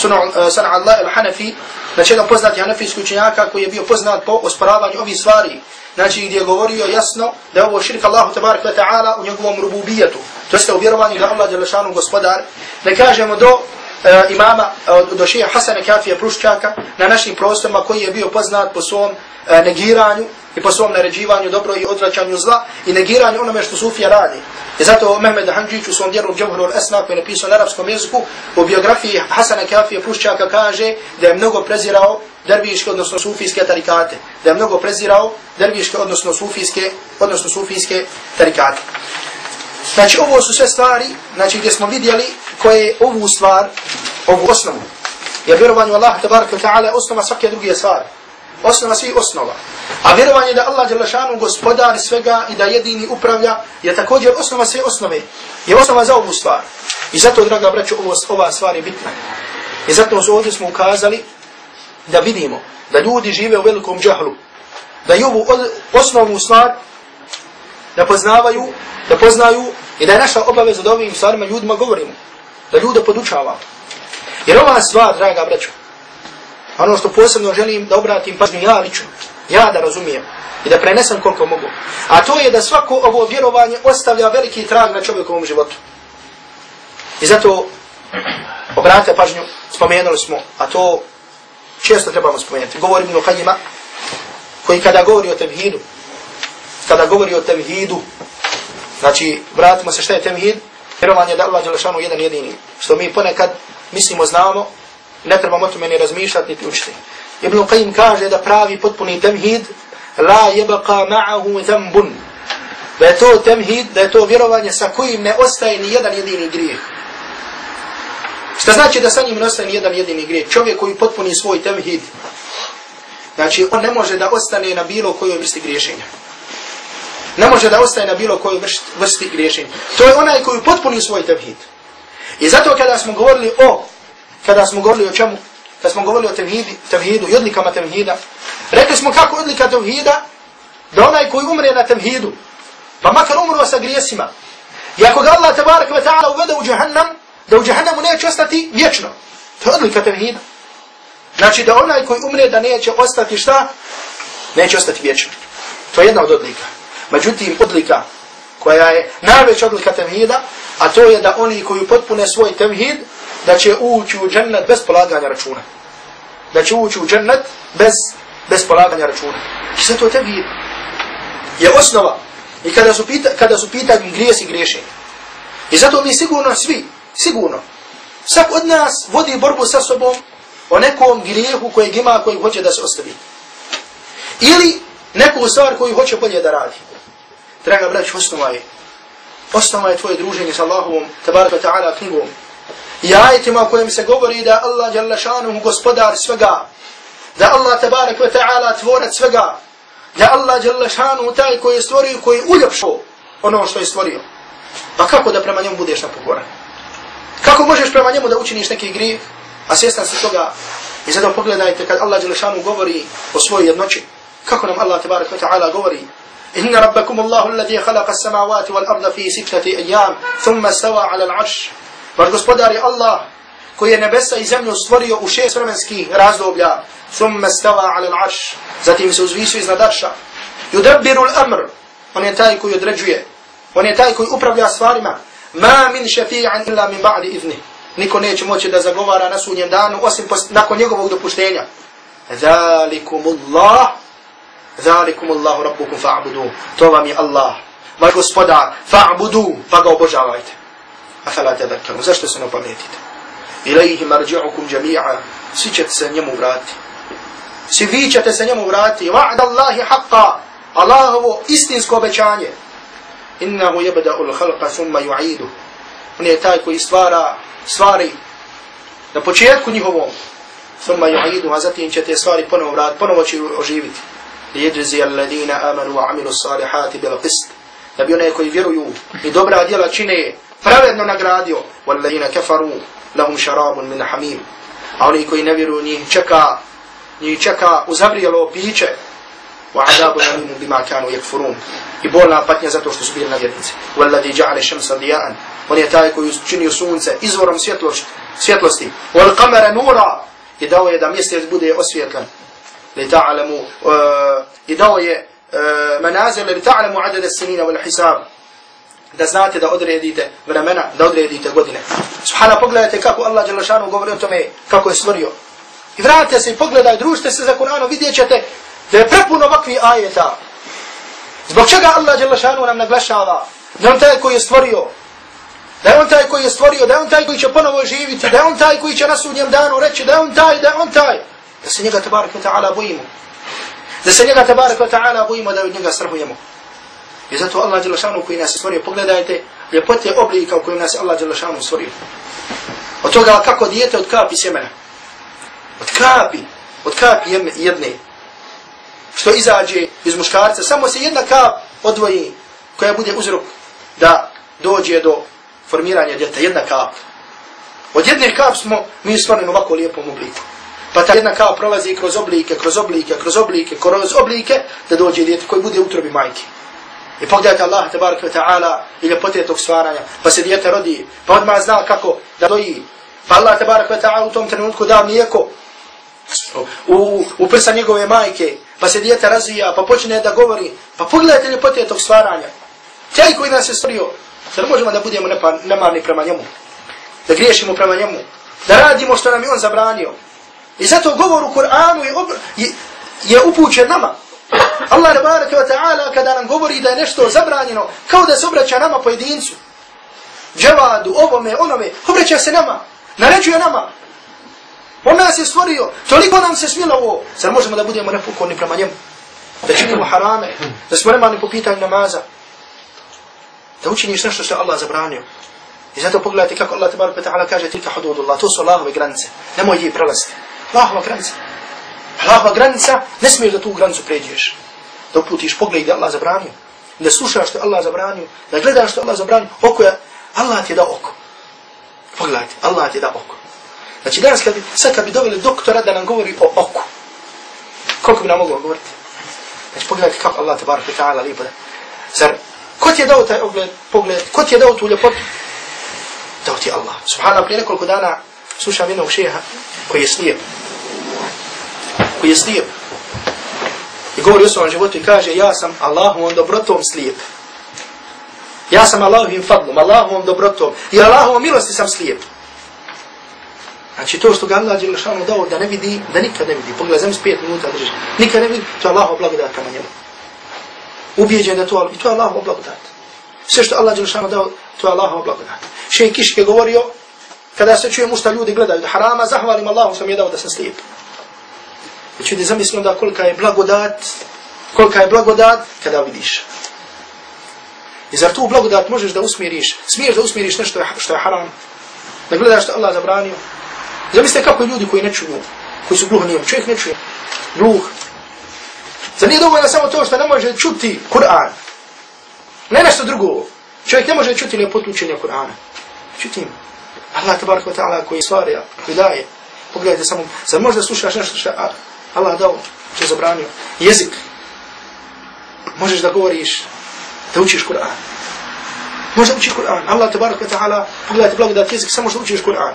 Sana eh, Allah al-Hanafi, znači jedan poznati hanafijski učenjaka koji je bio poznat po osporavanju ovih stvari znači gdje je govorio jasno da je ovo širk Allahu tabarak wa ta'ala u njegovom rububijetu. To jeste u vjerovanju da Allah je gospodar. Ne kažemo do E, imama, uh, do šeha Hasana Kafija Pruščaka na našim prostorima koji je bio poznat po svom e, negiranju i po svom naređivanju dobro i odvraćanju zla i negiranju onome što Sufija radi. I zato Mehmed Hanđić u svom djelu Džavhru al-Esna koji je napisao na arapskom jeziku u biografiji Hasana Kafija Pruščaka kaže da je mnogo prezirao derviške odnosno sufijske tarikate. Da je mnogo prezirao derviške odnosno sufijske odnosno sufijske tarikate. Znači ovo su sve stvari znači gdje smo vidjeli koje ovu stvar, ovu osnovu. Je vjerovanje u Allaha tabaraka ta'ala osnova svake druge stvari osnova svih osnova. A vjerovanje da Allah Đelešanu gospodar svega i da jedini upravlja je također osnova sve osnove. Je osnova za ovu stvar. I zato, draga braću, ovo, ova stvar je bitna. I zato su ovdje smo ukazali da vidimo da ljudi žive u velikom džahlu. Da i ovu osnovnu stvar da poznavaju, da poznaju i da je naša obaveza da ovim stvarima ljudima govorimo. Da ljude podučavam. Jer ova stvar, draga braću, ono što posebno želim da obratim pažnju ja lično, ja da razumijem i da prenesem koliko mogu. A to je da svako ovo vjerovanje ostavlja veliki trag na čovjekovom životu. I zato obratite pažnju, spomenuli smo, a to često trebamo spomenuti. Govorim o Hajima, koji kada govori o tevhidu, kada govori o tevhidu, znači vratimo se šta je tevhid, vjerovanje da Allah Đelešanu jedan jedini, što mi ponekad mislimo znamo, ne trebamo o tome ni razmišljati niti učiti. Ibn Qayyim kaže da pravi potpuni temhid la yabqa ma'ahu dhanbun. Da je to temhid, da je to vjerovanje sa kojim ne ostaje ni jedan jedini grijeh. Šta znači da sa njim ne ostaje ni jedan jedini grijeh? Čovjek koji potpuni svoj temhid, znači on ne može da ostane na bilo kojoj vrsti griješenja. Ne može da ostaje na bilo kojoj vrsti griješenja. To je onaj koji potpuni svoj tevhid. I zato kada smo govorili o kada smo govorili o čemu, kada smo govorili o tevhidi, tevhidu i odlikama tevhida, rekli smo kako odlika tevhida, da onaj koji umre na tevhidu, pa makar umro sa grijesima, i ako ga Allah tabarak wa ta'ala uvede u džahannam, da u džahannamu neće ostati vječno. To je odlika tevhida. Znači da onaj koji umre da neće ostati šta? Neće ostati vječno. To je jedna od odlika. Međutim, odlika koja je najveća odlika tevhida, a to je da oni koji potpune svoj tevhid, da će ući u džennet bez polaganja računa. Da će ući u džennet bez, bez polaganja računa. I sve to tebi je osnova. I kada su, pita, kada su pitanje grijes i griješenje. I zato mi sigurno svi, sigurno, svak od nas vodi borbu sa sobom o nekom grijehu kojeg ima koji hoće da se ostavi. Ili neku stvar koju hoće bolje da radi. Draga brać, osnova je. Osnova je tvoje druženje s Allahovom, tabaraka ta'ala, knjigom, i ajitima u kojem se govori da Allah jalla šanuhu gospodar svega, da Allah tabaraka ta'ala tvorac svega, da Allah jalla šanuhu taj koji je stvorio, koji je uljepšao ono što je stvorio. Pa kako da prema njemu budeš napokoran? Kako možeš prema njemu da učiniš neki grijev, a svjestan se toga? I zato pogledajte kad Allah jalla šanuhu govori o svojoj jednoći, kako nam Allah tabaraka ta'ala govori إن ربكم الله الذي خلق السماوات والأرض في ستة أيام ثم استوى على العرش Vaš gospodar je Allah koji je nebesa i zemlju stvorio u šest vremenskih razdoblja. Thumme stava ala l'arš. Zatim se uzvisio iznad arša. Yudabbiru l'amr. On je taj koji određuje. On je taj koji upravlja stvarima. Ma min šafi'an illa min ba'di idni. Niko neće moći da zagovara na sunjem danu osim nakon njegovog dopuštenja. Zalikumullah. Zalikum Allahu rabbukum fa'budu. To vam je Allah. Vaš gospodar, fa'budu, pa ga obožavajte. A fala tadakkaru. Zašto se ne pametite? Ilaihi marji'ukum jami'a. Svi ćete se njemu vratiti. Svi vi ćete se njemu vratiti. Wa'da Allahi haqqa. Allahovo istinsko obećanje. Innahu yabda'u al-khalqa thumma yu'idu. On je taj koji stvara stvari na početku njihovom. Thumma yu'idu, a zatim će te stvari ponovo vratiti, ponovo će oživiti. Lijedzzi alladina amanu wa amilu salihati bil qist. Da bi onaj koji vjeruju i dobra djela čine pravedno nagradio. Walladina kafaru lahum šarabun min hamim. A oni koji ne vjeruju njih čeka, njih čeka uzabrijelo piće. Wa adabu namimu bima kanu yakfurun. I bolna patnja zato što su bili nevjernici. Walladhi ja'ale šemsa dija'an. On je taj koji činio sunce izvorom svjetlosti. svjetlosti. Wal qamara nura. I dao je da mjesec bude osvjetljen. Li ta'alamu. I dao je manazir li ta'alamu adada sinina wal hisab. Da znate da odredite vremena, da odredite godine. Subhana, pogledajte kako Allah Đelešanu govori o tome, kako je stvorio. I vratite se i pogledaj, družite se za Kur'anom, vidjet ćete da je prepuno ovakvi ajeta. Zbog čega Allah Đelešanu nam naglašava? Da on taj koji je stvorio, da je on taj koji je stvorio, da je on taj koji će ponovo živiti, da je on taj koji će na sudnjem danu reći, da je on taj, da je on taj. Da se njega tabarak wa ta'ala bojimo. Da se njega tabarak wa ta'ala bojimo, da od njega strahujemo. I zato Allah Đelešanu koji nas stvorio, pogledajte ljepote oblika u kojim nas je Allah Đelešanu stvorio. Od toga kako dijete od kapi sjemena. Od kapi, od kapi jedne. Što izađe iz muškarca, samo se jedna kap odvoji koja bude uzrok da dođe do formiranja djeta. Jedna kap. Od jedne kap smo mi stvoreni ovako lijepom obliku. Pa ta jedna kao prolazi kroz oblike, kroz oblike, kroz oblike, kroz oblike, da dođe djete koji bude u utrobi majke. I pogledajte Allah tabaraka wa ta'ala i ljepote tog stvaranja. Pa se djete rodi, pa odmah zna kako da doji. Pa Allah tabaraka wa ta'ala u tom trenutku da mlijeko u, u prsa njegove majke. Pa se djete razvija, pa počne da govori. Pa pogledajte ljepote tog stvaranja. Taj koji nas je stvorio, da možemo da budemo nemarni prema njemu. Da griješimo prema njemu. Da radimo što nam je on zabranio. I zato govor u Kur'anu je, je, je upućen nama. Allah tabaraka wa ta'ala kada nam govori da je nešto zabranjeno, kao da se obraća nama pojedincu, džavadu, ovome, onome, obraća se nama, naređuje nama. On nas je stvorio, toliko nam se smilovo. zar možemo da budemo nepokorni prema njemu, da činimo harame, da smo nemani po pitanju namaza, da učiniš nešto što je Allah zabranio. I zato pogledajte kako Allah tabaraka wa ta'ala kaže tilka hududullah, to su Allahove granice, nemoj ih prelaziti. Allahova granica. Allahova granica, ne smiješ da tu granicu pređeš. Da uputiš pogled da Allah zabranio. Da slušaš što Allah zabranio. Da gledaš što Allah zabranio. Oko je, Allah ti je dao oko. Pogledajte, Allah ti je dao oko. Znači danas kad bi, sad kad bi doveli doktora da nam govori o oku. Koliko bi nam moglo govoriti? Znači pogledajte kako Allah te barak i ta'ala lijepo da. Zar, ko ti je dao taj ogled, pogled, ko ti je dao tu ljepotu? Dao ti Allah. Subhanallah, prije nekoliko dana slušam jednog šeha koji je slijep koji je slijep. I govori o svom životu i kaže, ja sam Allahovom dobrotom slijep. Ja sam Allahovim fadlom, Allahovom dobrotom i Allahovom milosti sam slijep. Znači to što ga Allah Đelešanu dao da ne vidi, da nikad ne vidi. Pogledaj, zemlji pet minuta držiš. Nikad ne vidi, to je Allahov blagodat kama njemu. Ubijeđen da to, i to je Allahov blagodat. Sve što Allah Đelešanu dao, to je Allahov blagodat. Šej Kiške govorio, kada se čujem šta ljudi gledaju da harama, zahvalim Allahu sam je dao da sam slijep. Znači čudi zamislim da kolika je blagodat, kolika je blagodat kada vidiš. I zar tu blagodat možeš da usmiriš, smiješ da usmiriš nešto što je haram, da gledaš što Allah zabranio. Zamislite kako ljudi koji ne čuju, koji su gluhni, čovjek ne čuje, gluh. Zar nije dovoljno samo to što ne može čuti Kur'an? Ne nešto drugo. Čovjek ne može čuti ljepotu učenja Kur'ana. Čutim. Allah tabaraka wa ta'ala koji stvarja, koji daje. Pogledajte samo, zar možda slušaš nešto što Allah dao, što je zabranio. Jezik. Možeš da govoriš, da učiš Kur'an. Možeš da učiš Kur'an. Allah te barak wa ta'ala, pogledajte blagodat jezik, samo što učiš Kur'an.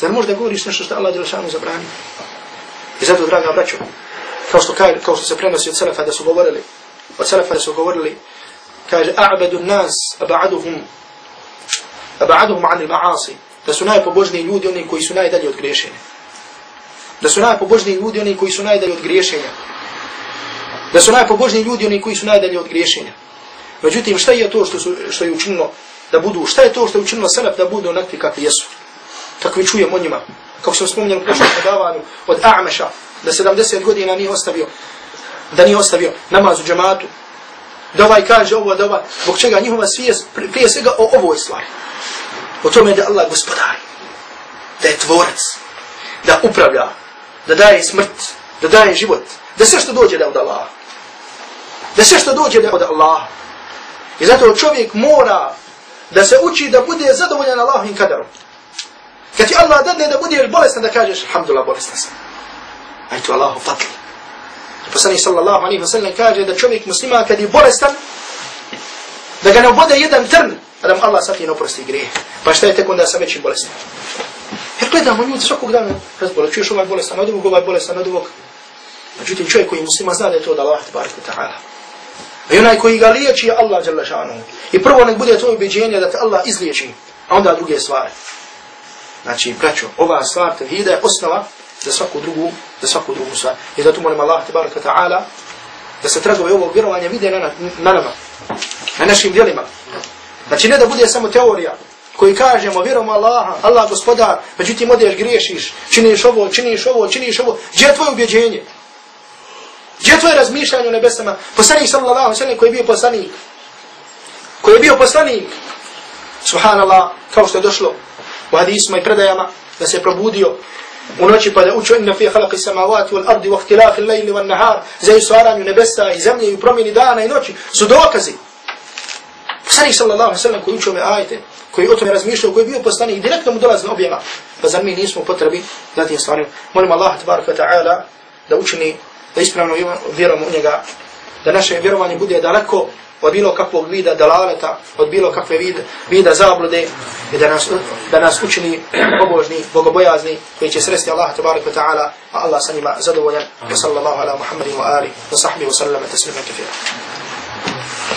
Zar možeš da govoriš nešto što Allah Đelešanu zabranio? I zato, draga braćo, kao što, kaj, kao što se prenosi od Selefa da su govorili, od Selefa da su govorili, kaže, a'badu nas, aba'aduhum, aba'aduhum anil ma'asi, da su najpobožniji ljudi, oni koji su najdalje od griješenja. da su najpobožniji ljudi oni koji su najdalje od griješenja. Da su najpobožniji ljudi oni koji su najdalje od griješenja. Međutim, šta je to što, su, što je učinilo da budu, šta je to što je učinilo Selef da budu onakvi kakvi jesu? Takvi čujemo o njima. Kako sam spominjali u prošlom predavanju od A'meša, da 70 godina nije ostavio, da nije ostavio namaz u džematu, da ovaj kaže ovo, da ovaj, zbog čega njihova svijest, prije svega o ovoj stvari. O tome da Allah gospodari, da je tvorac, da upravlja, da daje smrt, da daje život, da sve što dođe da od Allaha. Da sve što dođe da od Allaha. I zato čovjek mora da se uči da bude zadovoljan Allahovim kadarom. Kad ti Allah dadne da budeš bolestan da kažeš, alhamdulillah, bolestan sam. Aj tu Allahu fadli. Poslanik sallallahu alaihi wa sallam kaže da čovjek muslima kad je bolestan, da ga ne obode jedan trn, a da mu Allah sati ne oprosti grije. Pa šta je tek onda sa većim bolestima? Jer gledamo ljudi svakog dana razbole, čuješ ovaj bolestan, od ovog ovaj bolestan, od ovog. Međutim, čovjek koji muslima zna da je to od Allah, tabarik ta'ala. I onaj koji ga liječi je Allah, jalla šanu. I prvo nek bude to ubeđenje da te Allah izliječi, a onda druge stvari. Znači, braćo, ova stvar tevhida je osnova za svaku drugu, za svaku drugu stvar. I zato molim Allah, tabaraka ta'ala, da se tragove ovog vjerovanja vide na, na nama, na našim djelima. Znači, ne da bude samo teorija, koji kažemo, vjerom Allaha, Allah gospodar, međutim odeš griješiš, činiš ovo, činiš ovo, činiš ovo, gdje je tvoje ubjeđenje? Gdje je tvoje razmišljanje o nebesama? Poslanik sallallahu sallam koji je bio poslanik, koji je bio poslanik, subhanallah, kao što je došlo u hadisima i predajama, da se probudio u noći pa da učio inna fi halaki samavati wal ardi wa ihtilafi lejli wal nahar za stvaranju nebesa i zemlje i promjeni dana i noći su dokazi. Poslanik sallallahu sallam koji učio me ajte, koji o tome razmišljao, koji je bio poslanik, direktno mu dolazi na pa zar mi nismo potrebi da tim stvarima. Molim Allah, tabaraka ta'ala, da učini, da ispravno vjerujemo u njega, da naše vjerovanje bude daleko od bilo kakvog vida dalaleta, od bilo kakve vida, vida zablude, i da nas, da nas učini pobožni, bogobojazni, koji će sresti Allah, tabaraka ta'ala, a Allah sa njima zadovoljan, wa sallallahu ala Muhammadin wa ali, wa sahbihi wa sallam, taslima kafira.